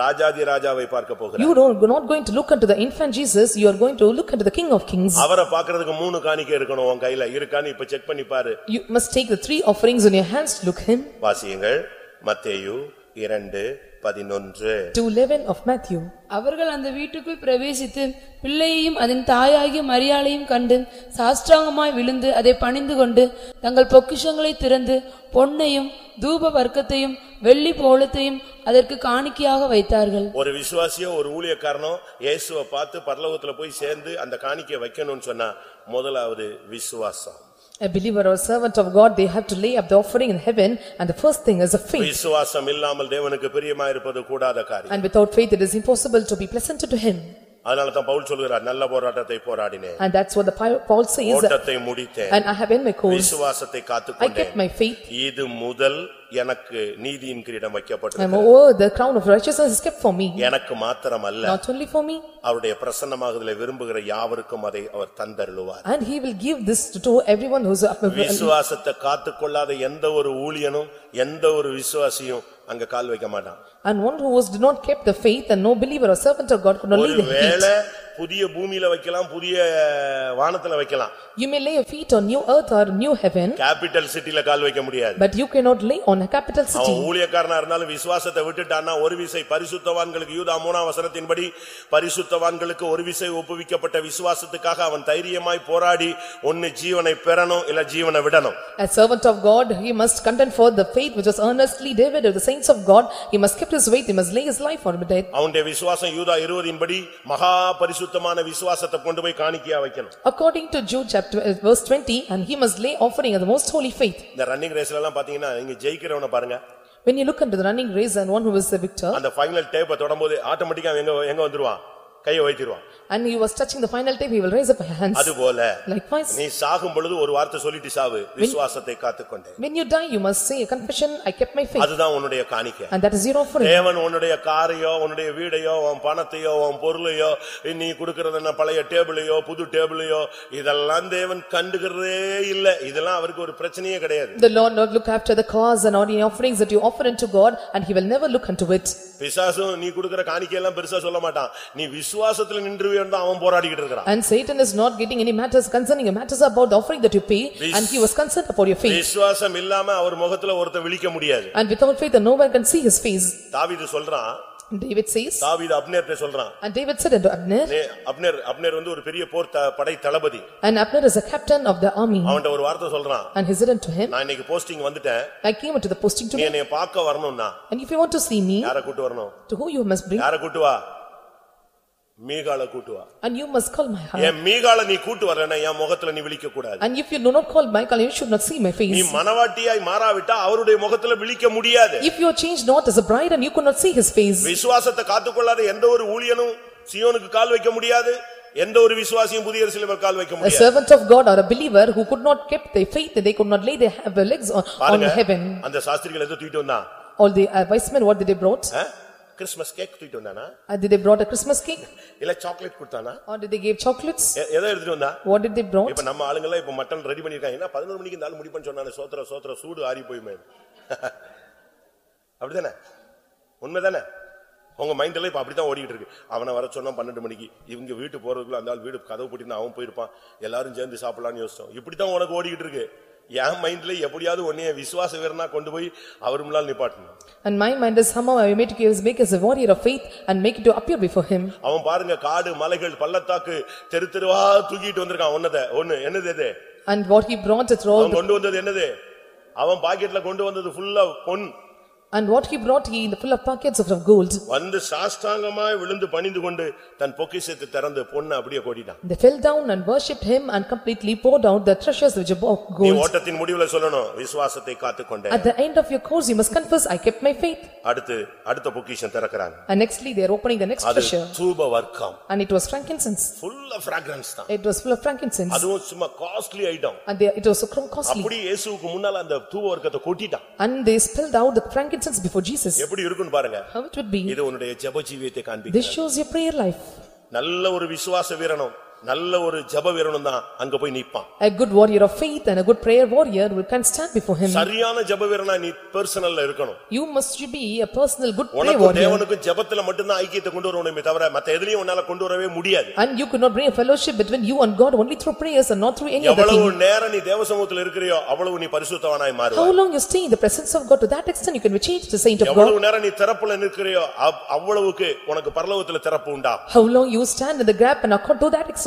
ராஜாதி ராஜாவை பார்க்க போகிற You you're not going to look unto the infant Jesus, you are going to look unto the King of Kings. அவரை பார்க்கிறதுக்கு மூணு காணிக்கை இருக்கணும் உன் கையில இருக்கான்னு இப்ப செக் பண்ணி பாரு You must take the three offerings in your hands to look him. வாசியுங்கள் மத்தேயு இரண்டு பதினொன்று. To eleven of Matthew. அவர்கள் அந்த வீட்டுக்குள் பிரவேசித்து பிள்ளையையும் அதன் தாயாகிய மரியாளையும் கண்டு சாஷ்டாங்கமாய் விழுந்து அதை பணிந்து கொண்டு தங்கள் பொக்கிஷங்களை திறந்து பொன்னையும் தூப வர்க்கத்தையும் வெள்ளி போலத்தையும் அதற்கு காணிக்கையாக வைத்தார்கள். ஒரு விசுவாசியோ ஒரு ஊழியக்காரனோ இயேசுவை பார்த்து பரலோகத்துல போய் சேர்ந்து அந்த காணிக்கையை வைக்கணும்னு சொன்னா முதலாவது விசுவாசம். A believer or servant of God, they have to lay up the offering in heaven and the first thing is a faith. விசுவாசம் இல்லாமல் தேவனுக்கு பிரியமாயிருப்பது கூடாத காரியம் And without faith, it is impossible to be pleasant to him. அதனால தான் பவுல் சொல்கிறார் நல்ல போராட்டத்தை போராடினேன். And that's what the Paul says, ஓட்டத்தை முடித்தேன். And I have in my course, விசுவாசத்தை I காத்துக்கொண்டேன் kept my faith, இது முதல் எனக்கு நீதியின் கிரீடம் and வைக்கப்பட்டது moreover, the crown of righteousness is kept for me, எனக்கு மாத்திரம் அல்ல not only for me, அவருடைய பிரசன்னமாகுதலை விரும்புகிற யாவருக்கும் அதை அவர் தந்தருளுவார். And he will give this to- everyone who is up. விசுவாசத்தை காத்துக்கொள்ளாத எந்த ஒரு ஊழியனும் எந்த ஒரு விசுவாசியும் அங்க கால் வைக்க மாட்டான். And one who was did not keep the faith and no believer or servant of God could not lay the feet. புதிய பூமியில வைக்கலாம் புதிய வானத்துல வைக்கலாம் You may lay your feet on new earth or new heaven, capital சிட்டில கால் வைக்க முடியாது but you cannot lay on a capital அவன் city. ஊழியக்காரனா இருந்தாலும் விசுவாசத்தை விட்டுட்டான்னா ஒரு விசை பரிசுத்தவான்களுக்கு யூதா மூணாம் வசனத்தின்படி பரிசுத்தவான்களுக்கு ஒரு விசை ஒப்புவிக்கப்பட்ட விசுவாசத்துக்காக அவன் தைரியமாய் போராடி ஒன்னு ஜீவனை பெறணும் இல்ல ஜீவனை விடணும் As servant of God, he must contend for the faith which was earnestly David of the saints of God. He must keep his faith, he must lay his life for death. அவனுடைய விசுவாசம் யூதா இருபதின்படி மகா பரிசுத்தமான விசுவாசத்தை கொண்டு போய் காணிக்கையா வைக்கணும் According to Jude chapter uh, verse twenty, and he must lay offering of the most holy faith. இந்த ரன்னிங் ரேஸ்ல எல்லாம் பாத்தீங்கன்னா இங்க ஜெயிக்கிறவனை பாருங்க When you look into the running race and one who is the victor, அந்த final டேப்பை தொடரும்போது ஆட்டோமேட்டிக்கா எங்க எங்க வந்துருவான் கையை வைத்திருவான் and he was touching the final tape, he will raise up his hands. அதுபோல Likewise, நீ சாகும் பொழுது ஒரு வார்த்தை சொல்லிட்டு சாவு விசுவாசத்தை காத்துக்கொண்டேன் when you die, you must say a confession, I kept my faith. அதுதான் உன்னுடைய காணிக்கை And that is your offering. தேவன் உன்னுடைய காரையோ உன்னுடைய வீடையோ உன் பணத்தையோ உன் பொருளையோ நீ கொடுக்கறது என்ன பழைய டேபிளையோ புது டேபிளையோ இதெல்லாம் தேவன் கண்டுகிறதே இல்ல இதெல்லாம் அவருக்கு ஒரு பிரச்சனையே கிடையாது The Lord not look after the cause and all the offerings that you offer unto God, and he will never look unto it. பிசாசும் நீ கொடுக்கிற காணிக்கையெல்லாம் பெருசா சொல்ல மாட்டான் நீ விசுவாசத்துல நின்றுவேன் தான் அவன் போராடிக்கிட்டு இருக்கிறான் And Satan is not getting any matters concerning you, matters about the offering that you pay, and he was concerned about your faith. விசுவாசம் இல்லாம அவர் முகத்துல ஒருத்த விழிக்க முடியாது And without faith, no one can see his face. தாவீது சொல்றான் David says, தாவீது அப்னேர்ட்ட சொல்றான் and David said unto Abner, "நீ- அப்னேர் அப்னேர் வந்து ஒரு பெரிய போர் த- படை தளபதி and Abner is a captain of the army, அவன்கிட்ட ஒரு வார்த்தை சொல்றான் and he said unto him, நான் இன்னைக்கு போஸ்டிங் வந்துட்டேன் I came unto the posting நீ today, என்னைய பார்க்க வரணும்னா and if you want to see me, யார கூட்டு வரணும் to who you must bring, யார கூட்டு வா மீகால கூட்டு வா and you must call my heart. என் மீகால நீ கூட்டு வரலன்னா என் முகத்துல நீ விழிக்க கூடாது And if you do not call Michael, you should not see my நீ face. மனவாட்டியாய் மாறாவிட்டா அவருடைய முகத்துல விழிக்க முடியாது If you are changed not as a bride, and you could not see his face. விசுவாசத்தை காத்துக்கொள்ளாத எந்த ஒரு ஊழியனும் சியோனுக்கு கால் வைக்க முடியாது எந்த ஒரு விசுவாசியும் புதிய எருசலேமில் கால் வைக்க A முடியாது servant of God or a believer who could not keep their faith, they could not lay their legs on, on heaven. அந்த சாஸ்திரிகள் எதை தூக்கிட்டு வந்தான் All the uh, wise men, what did they brought? ஆ? Christmas cake தூக்கிட்டு வந்தானா Uh, Did they brought a Christmas cake? இல்ல chocolate கொடுத்தானா? Or did they give chocolates? எ- எதை எடுத்துட்டு வந்தா? What did they brought? இப்ப நம்ம ஆளுங்கெல்லாம் இப்ப மட்டன் ரெடி பண்ணிருக்காங்க. என்ன பதினோரு மணிக்கு இந்த ஆள் முடிப்பேன்னு சொன்னானே சோத்திர சோத்திர சூடு ஆறி போயுமே. [laughs] அப்படிதானே? உண்மைதானே? உங்க மைண்ட் எல்லாம் இப்ப அப்படித்தான் ஓடிட்டு இருக்கு. அவனை வர சொன்னா பன்னெண்டு மணிக்கு. இவங்க வீட்டு போறதுக்குள்ள அந்த ஆள் வீடு கதவு போட்டிருந்தா அவன் போயிருப்பான். எல்லாரும் சேர்ந்து சாப்பிடலாம்னு யோசிச்சோம். இப்படித்தான் உனக்கு ஓடிக்கிட்டு இருக்கு. என் மைண்ட்ல எப்படியாவது உன்னைய விசுவாச வீரனா கொண்டு போய் அவர் முன்னால் நிப்பாட்டணும். And my mind is somehow I made to make as a warrior of faith and make it to appear before him. அவன் பாருங்க காடு மலைகள் பள்ளத்தாக்கு தெரு தெருவா தூக்கிட்டு வந்திருக்கான். ஒன்னத ஒண்ணு என்னது இது? And what he brought it all, அவன் கொண்டு வந்தது என்னது? அவன் பாக்கெட்ல கொண்டு வந்தது ஃபுல்லா பொன். and what he brought he in the full of pockets of gold. வந்து சாஷ்டாங்கமாய் விழுந்து பணிந்து கொண்டு தன் பொக்கிஷத்தை திறந்து பொண்ணை அப்படியே கொட்டிட்டான் They fell down and worshipped him and completely poured out the treasures which are of நீ gold. ஓட்டத்தின் முடிவுல சொல்லணும் விசுவாசத்தை காத்துக்கொண்டேன் At the end of your course, you must confess, I kept my faith. அடுத்து அடுத்த பொக்கிஷம் திறக்கிறாங்க And nextly, they are opening the next அது treasure. தூப வர்க்கம் And it was frankincense. Full of fragrance தான் It was full of frankincense. அதுவும் சும்மா costly item And they- it was so costly. அப்படி இயேசுவுக்கு முன்னால அந்த தூப வர்க்கத்தை கொட்டிட்டான் And they spilled out the frankincense before Jesus. எப்படி இருக்குன்னு பாருங்க How it would be? இது உன்னுடைய ஜெப ஜீவியத்தை காண்பிக்கும் This shows your prayer life. நல்ல ஒரு விசுவாச வீரனும் நல்ல ஒரு ஜெப வீரனும் தான் அங்க போய் நிப்பான் A good warrior of faith and a good prayer warrior will can stand before him. சரியான ஜெப வீரனா நீ பர்சனல்ல இருக்கணும் You must be a personal good prayer உனக்கும் warrior. தேவனுக்கும் ஜெபத்துல மட்டும்தான் ஐக்கியத்தை கொண்டு வரணுமே தவிர மத்த எதுலயும் உன்னால கொண்டு வரவே முடியாது And you could not bring a fellowship between you and God only through prayers and not through any other எவ்வளவு thing. நேரம் நீ தேவ சமூகத்துல இருக்கிறியோ அவ்வளவு நீ பரிசுத்தவனாய் How மாறுவாய் long you stay in the presence of God, to that extent you can be changed to saint of God. எவ்வளவு நேரம் நீ திறப்புல நிற்கிறியோ அவ்- அவ்வளவுக்கு உனக்கு பரலோகத்துல திறப்பு உண்டா How long you stand in the gap and according to that extent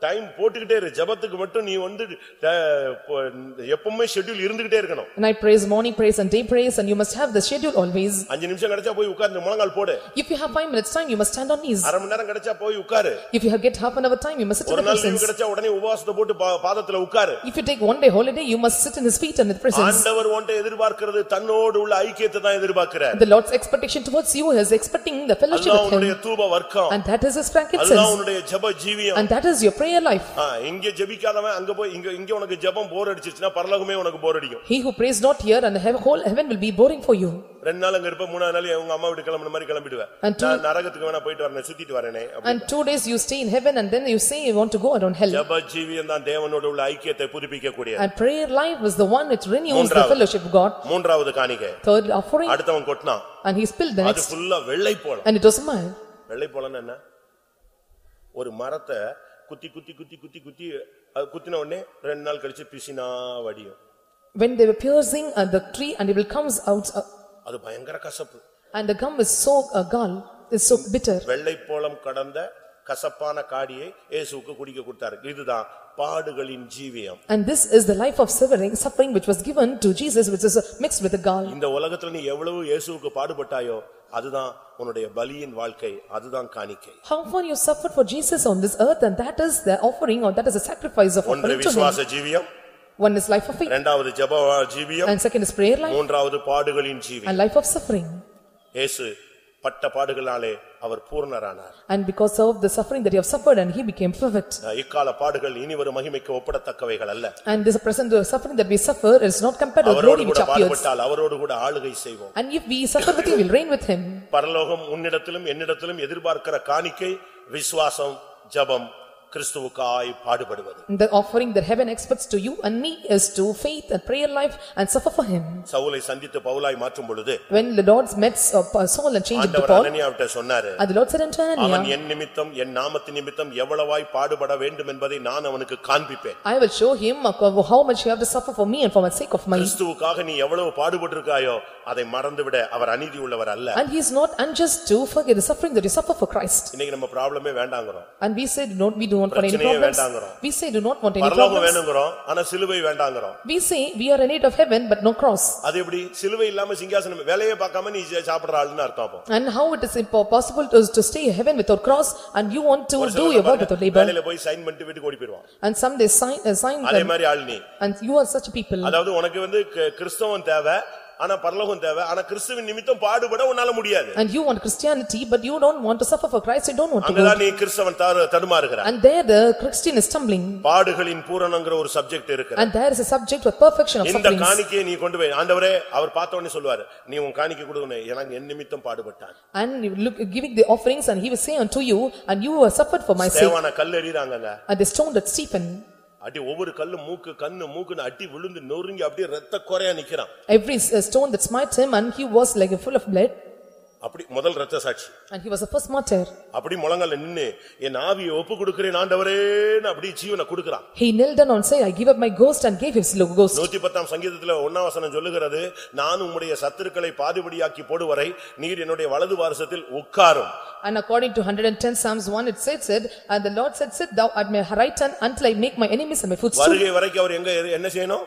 time போட்டுக்கிட்டே இரு ஜெபத்துக்கு மட்டும் நீ வந்து அஹ், பொ- எப்பவுமே ஷெட்யூல் இருந்துகிட்டே இருக்கணும் Night praise, morning praise and day praise and you must have the schedule always. அஞ்சு நிமிஷம் கிடைச்சா போய் உட்கார்ந்து முழங்கால் போடு If you have five minutes time, you must stand on knees. அரை மணி நேரம் கிடைச்சா போய் உட்காரு If you have get half an hour time, you must sit in ஒரு the நாள் லீவு presence. கிடைச்சா உடனே உபவாசத்தை போட்டு பா- பாதத்துல உட்காரு If you take one day holiday, you must sit in his feet and in the presence. ஆண்டவர் உன்னை எதிர்பார்க்கிறது தன்னோடு உள்ள ஐக்கியத்தை தான் எதிர்பார்க்கிறார் The Lord's expectation towards you is expecting the fellowship அதுதான் with உன்னுடைய him. தூப வர்க்கம் And that is his அதுதான் frankincense. உன்னுடைய ஜெப ஜீவியம் And that is your prayer life. ஆ, இங்க ஜெபிக்காதவன் அங்க போய் இங்க இங்க உனக்கு ஜெபம் போர் அடிச்சிச்சுன்னா பரலோகமே உனக்கு போர் அடிக்கும் He who prays not here and the heav- whole heaven will be boring for you. ரெண்டு நாள் அங்க இருப்ப மூணாவது நாள் உங்க அம்மா வீட்டு கிளம்புன மாதிரி கிளம்பிடுவேன் And two- நான் நரகத்துக்கு வேணா போயிட்டு வரேன் சுத்திட்டு வரேனே அப்படி. And two days you stay in heaven and then you say you want to go around hell. ஜெப ஜீவியம் தான் தேவனோடு உள்ள ஐக்கியத்தை புதுப்பிக்க கூடிய And prayer life is the one which renews the மூன்றாவது. fellowship of God. மூன்றாவது காணிக்கை Third offering அடுத்தவன் கொட்டினான் and he spilled the அது next ஃபுல்லா வெள்ளை போலம் and it was mine. வெள்ளை போலன்னு என்ன ஒரு மரத்தை குத்தி குத்தி குத்தி குத்தி குத்தி அது குத்தின உடனே ரெண்டு நாள் கழிச்சு பிசினா வடியும் When they were piercing at the tree and it will comes out uh, அது பயங்கர கசப்பு and the gum is so uh, gall, is so bitter. வெள்ளை போலம் கடந்த கசப்பான காடியை இயேசுவுக்கு குடிக்க கொடுத்தாரு இதுதான் பாடுகளின் ஜீவியம் And this is the life of suffering, suffering which was given to Jesus which is uh, mixed with the gall. இந்த உலகத்துல நீ எவ்வளவு இயேசுவுக்கு பாடுபட்டாயோ அதுதான் உன்னுடைய பலியின் வாழ்க்கை அதுதான் காணிக்கை How far you suffered for Jesus on this earth and that is the offering or that is a sacrifice of ஒன்று offering to him. விசுவாச ஜீவியம் One is life of faith இரண்டாவது ஜெப ஜீவியம் and second is prayer life மூன்றாவது பாடுகளின் ஜீவியம் and life of suffering. இயேசு பட்ட பாடுகளாலே அவர் பூர்ணரானார் And because of the suffering that you have suffered and he became perfect. இக்கால பாடுகள் இனி வரும் மகிமைக்கு ஒப்பிடத்தக்கவைகள் அல்ல And this present suffering that we suffer is not compared to the அவரோடு glory கூட which appears. பாடுபட்டால் அவரோடு கூட ஆளுகை செய்வோம் And if we suffer with him, we'll reign with him. பரலோகம் உன்னிடத்திலும் என்னிடத்திலும் எதிர்பார்க்கிற காணிக்கை விசுவாசம் ஜெபம் கிறிஸ்துவுக்காய் பாடுபடுவது The offering that heaven expects to you and me is to faith and prayer life and suffer for him. சவுலை சந்தித்து பவுலாய் மாற்றும் பொழுது When the Lord met uh, Saul and changed it to ஆண்டவர் Paul, அனனியாவிட்ட சொன்னாரு and the Lord said unto அவன் Ananias, என் நிமித்தம் என் நாமத்து நிமித்தம் எவ்வளவாய் பாடுபட வேண்டும் என்பதை நான் அவனுக்கு காண்பிப்பேன் I will show him of how much you have to suffer for me and for my sake of my. கிறிஸ்துவுக்காக நீ எவ்வளவு பாடுபட்டிருக்காயோ அதை மறந்துவிட அவர் அநீதி உள்ளவர் அல்ல And he is not unjust to forget the suffering that you suffer for Christ. இன்னைக்கு நம்ம ப்ராப்ளமே வேண்டாங்கிறோம் And we say, do not, we do not want any பிரச்சனையே problems. வேண்டாங்கிறோம். We say, do not want any பரலோகம் problems. வேணுங்கிறோம் ஆனா சிலுவை வேண்டாங்கிறோம் We say, we are in need of heaven but no cross. அது எப்படி சிலுவை இல்லாம சிங்காசனம் வேலையே பார்க்காம நீ சாப்பிடுற ஆளுன்னு அர்த்தம் அப்போ And how it is impo- possible to to stay in heaven without cross and you want to do your work without labor. வேலையில போய் சைன் பண்ணிட்டு வீட்டுக்கு ஓடி போயிருவான் And some they sign, uh, sign அதே them மாதிரி ஆள் நீ and you are such a people. அதாவது உனக்கு வந்து க- கிறிஸ்தவம் தேவை ஆனா பரலோகம் தேவை ஆனா கிறிஸ்துவின் நிமித்தம் பாடுபட உன்னால முடியாது And you want Christianity but you don't want to suffer for Christ, you don't want to. அங்கதான் நீ கிறிஸ்தவன் தரு- தடுமாறுகிற And there the Christian is stumbling. பாடுகளின் பூரணங்கிற ஒரு சப்ஜெக்ட் இருக்கு And there is a subject with perfection of இந்த sufferings. காணிக்கையை நீ கொண்டு போய் ஆண்டவரே அவர் பார்த்த உடனே சொல்லுவாரு நீ உன் காணிக்கை கொடுக்கணும் எனக்கு என் நிமித்தம் பாடுபட்டான் And you look, giving the offerings and he will say unto you, and you were suffered for my sake. தேவான கல் எறிறாங்கங்க And they stoned at Stephen. அடி ஒவ்வொரு கல்லு மூக்கு கண்ணு மூக்குன்னு அடி விழுந்து நொறுங்கி அப்படியே ரத்த குறையா நிக்கிறான் Every uh, stone that smite him and he was like full of blood. அப்படி முதல் ரத்த சாட்சி And he was the first martyr. அப்படி முழங்கால நின்னு என் ஆவியை ஒப்பு கொடுக்கிறேன் ஆண்டவரேன்னு அப்படி ஜீவனை கொடுக்கறான் He knelt down and said, I give up my ghost and gave his ghost. நூத்தி பத்தாம் சங்கீதத்துல ஒன்னாம் வசனம் சொல்லுகிறது நான் உம்முடைய சத்துருக்களை பாதிபடியாக்கி போடுவரை நீர் என்னுடைய வலது வாரசத்தில் உட்காரும் And according to 110 Psalms 1, it said, said, and the Lord said, sit thou at my right hand until I make my enemies my footstool. வருகை வரைக்கும் அவர் எங்க என்ன செய்யணும்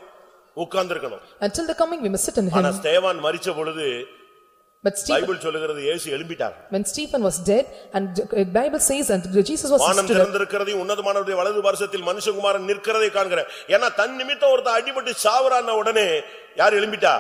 உட்கார்ந்திருக்கணும் Until the coming, we must sit in ஆனா him. ஸ்தேவான் மரிச்ச பொழுது But Stephen, Bible சொல்லுகிறது இயேசு எழும்பிட்டார். When Stephen was dead, and the Bible says, and Jesus was வானம் stood up. திறந்திருக்கிறதையும் உன்னதமானவருடைய வலது வருஷத்தில் மனுஷகுமாரன் நிற்கிறதை காண்கிறேன். ஏன்னா தன் நிமித்தம் ஒருத்தன் அடிபட்டு சாவரான உடனே யார் எழும்பிட்டா?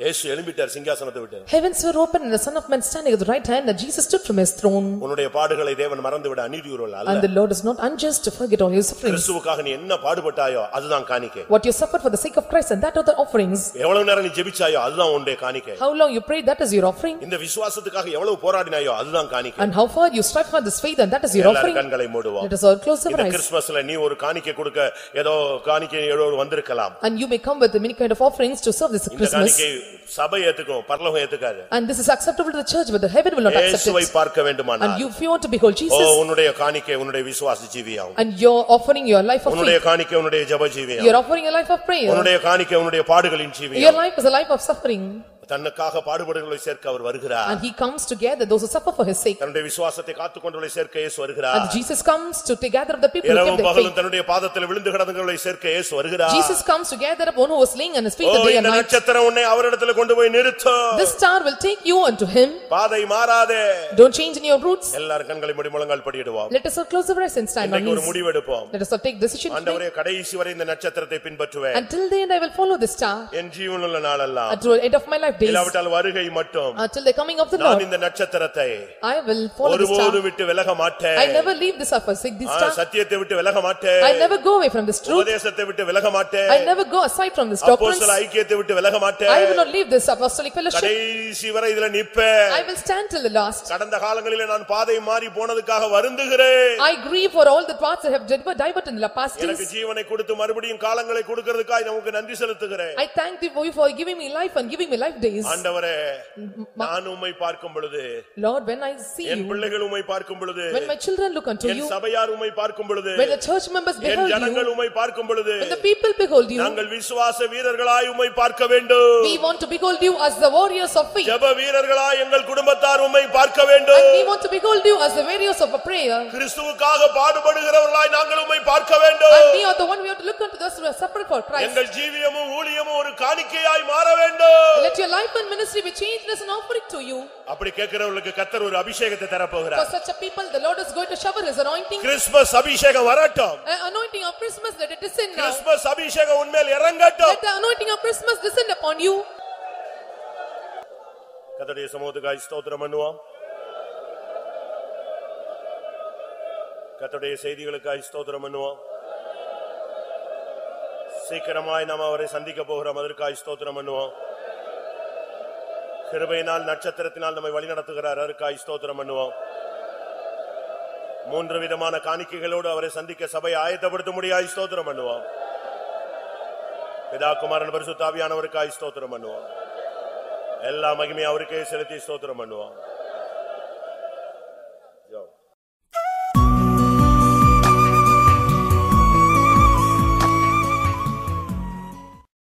இயேசு எழும்பிட்டார் சிங்காசனத்தை விட்டு Heavens were open and the Son of Man standing at the right hand, and Jesus stood from his throne. உன்னுடைய பாடுகளை தேவன் மறந்து விட அநீதியுறல் அல்ல And the Lord is not unjust to forget all your sufferings. கிறிஸ்துவுக்காக நீ என்ன பாடுபட்டாயோ அதுதான் காணிக்கை What you suffered for the sake of Christ, and that are the offerings. எவ்வளவு நேரம் நீ ஜெபிச்சாயோ அதுதான் உன்னுடைய காணிக்கை How long you prayed, that is your offering. இந்த விசுவாசத்துக்காக எவ்வளவு போராடினாயோ அதுதான் காணிக்கை And how far you strive for this faith, and that is your எல்லாரும் offering. கண்களை மூடுவோம் Let us all close our இந்த eyes. கிறிஸ்துமஸ்ல நீ ஒரு காணிக்கை கொடுக்க ஏதோ காணிக்கை ஏதோ வந்திருக்கலாம் And you may come with many kind of offerings to serve this இந்த Christmas. காணிக்கை சபை ஏத்துக்கும் பரலோகம் ஏத்துக்காது And this is acceptable to the church, but the heaven will not accept இயேசுவை it. பார்க்க வேண்டுமானால் And you, if you want to behold O Jesus, உன்னுடைய காணிக்கை உன்னுடைய விசுவாச ஜீவியாகும் and you're offering your life of உன்னுடைய faith, காணிக்கை உன்னுடைய ஜெப ஜீவியம் you're offering a life of prayer. உன்னுடைய காணிக்கை உன்னுடைய பாடுகளின் Your ஜீவியம் life is a life of suffering. தன்னுக்காக சேர்க்க அவர் வருகிறார் And he comes together those who suffer for his sake. தன்னுடைய விசுவாசத்தை காத்துக்கொண்டவர்களை சேர்க்க இயேசு வருகிறார் And Jesus comes to gather the people who kept இரவும் பகலும் தன்னுடைய பாதத்தில் விழுந்து கிடந்தவர்களை சேர்க்க இயேசு வருகிறார் Jesus comes together upon who was laying and his feet the day and night. நட்சத்திரம் உன்னை கொண்டு போய் நிறுத்தும் This star will take you unto him. பாதை மாறாதே Don't change in your routes. கண்களை மூடி முழங்கால் படியிடுவோம் Let us all close our eyes and stand on இன்னைக்கு ஒரு knees. Let us all take decision today. ஆண்டவரே கடைசி வரை இந்த நட்சத்திரத்தை பின்பற்றுவேன் Until then I will follow the star. என் ஜீவனுள்ள நாளெல்லாம் Until the end of my life days. இல்லாவிட்டால் வருகை மட்டும் Until the coming of the நான் Lord. இந்த நட்சத்திரத்தை I will follow this ஒருபோதும் star. விட்டு விலக மாட்டேன் I never leave this or forsake this ah, star. சத்தியத்தை விட்டு விலக மாட்டேன் I never go away from this truth. உபதேசத்தை விட்டு விலக மாட்டேன் I never go aside from this doctrines. அப்போஸ்தல ஐக்கியத்தை விட்டு விலக மாட்டேன் I will not leave this apostolic fellowship. கடைசி வரை இதுல நிப்பேன் I will stand till the last. கடந்த காலங்களிலே நான் பாதை மாறி போனதுக்காக வருந்துகிறேன் I grieve for all the parts that have diverted diverted in the past எனக்கு days. ஜீவனை கொடுத்து மறுபடியும் காலங்களை கொடுக்கிறதுக்காக நமக்கு நன்றி செலுத்துகிறேன் I thank thee for you for giving me life and giving me life days. ஆண்டவரே நான் உம்மை பார்க்கும் பொழுது Lord, when I see N you, பிள்ளைகள் உம்மை பார்க்கும் பொழுது when my children look unto N you, சபையார் உம்மை பார்க்கும் பொழுது when the church members N behold ஜனங்கள் you, உம்மை பார்க்கும் பொழுது when the people behold you, நாங்கள் விசுவாச வீரர்களாய் உம்மை பார்க்க வேண்டும் we want to behold you as the warriors of faith. ஜெப வீரர்களாய் எங்கள் குடும்பத்தார் உம்மை பார்க்க வேண்டும் And we want to behold you as the warriors of a prayer. கிறிஸ்துவுக்காக பாடுபடுகிறவர்களாய் நாங்கள் உம்மை பார்க்க வேண்டும் And we are the one we have to look unto those who are suffering for Christ. எங்கள் ஜீவியமும் ஊழியமும் ஒரு காணிக்கையாய் மாற வேண்டும் Let your life and ministry be changed as an offering to you. அப்படி கேட்கிறவர்களுக்கு கத்தர் ஒரு அபிஷேகத்தை தரப்போகிறார் For such a people, the Lord is going to shower his anointing. Christmas அபிஷேகம் வரட்டும் Uh, Anointing of Christmas, let it descend now. Christmas அபிஷேகம் உண்மையில் இறங்கட்டும் Let the anointing of Christmas descend upon you. கத்தருடைய சமூகத்துக்காய் ஸ்தோத்திரம் பண்ணுவோம் கத்தருடைய செய்திகளுக்காய் ஸ்தோத்திரம் பண்ணுவோம் சீக்கிரமாய் நாம் அவரை சந்திக்க போகிறோம் அதற்காய் ஸ்தோத்திரம் பண்ணுவோம் கிருபையினால் நட்சத்திரத்தினால் நம்மை வழிநடத்துகிறார். அதற்காய் ஸ்தோத்திரம் பண்ணுவோம். மூன்று விதமான காணிக்கைகளோடு அவரை சந்திக்க சபை ஆயத்தப்படுத்த முடியாய் ஸ்தோத்திரம் பண்ணுவோம். பிதா குமாரன் பரிசுத்தாவியானவருக்காய் ஸ்தோத்திரம் பண்ணுவோம். எல்லா மகிமையும் அவருக்கே செலுத்தி ஸ்தோத்திரம் பண்ணுவோம்.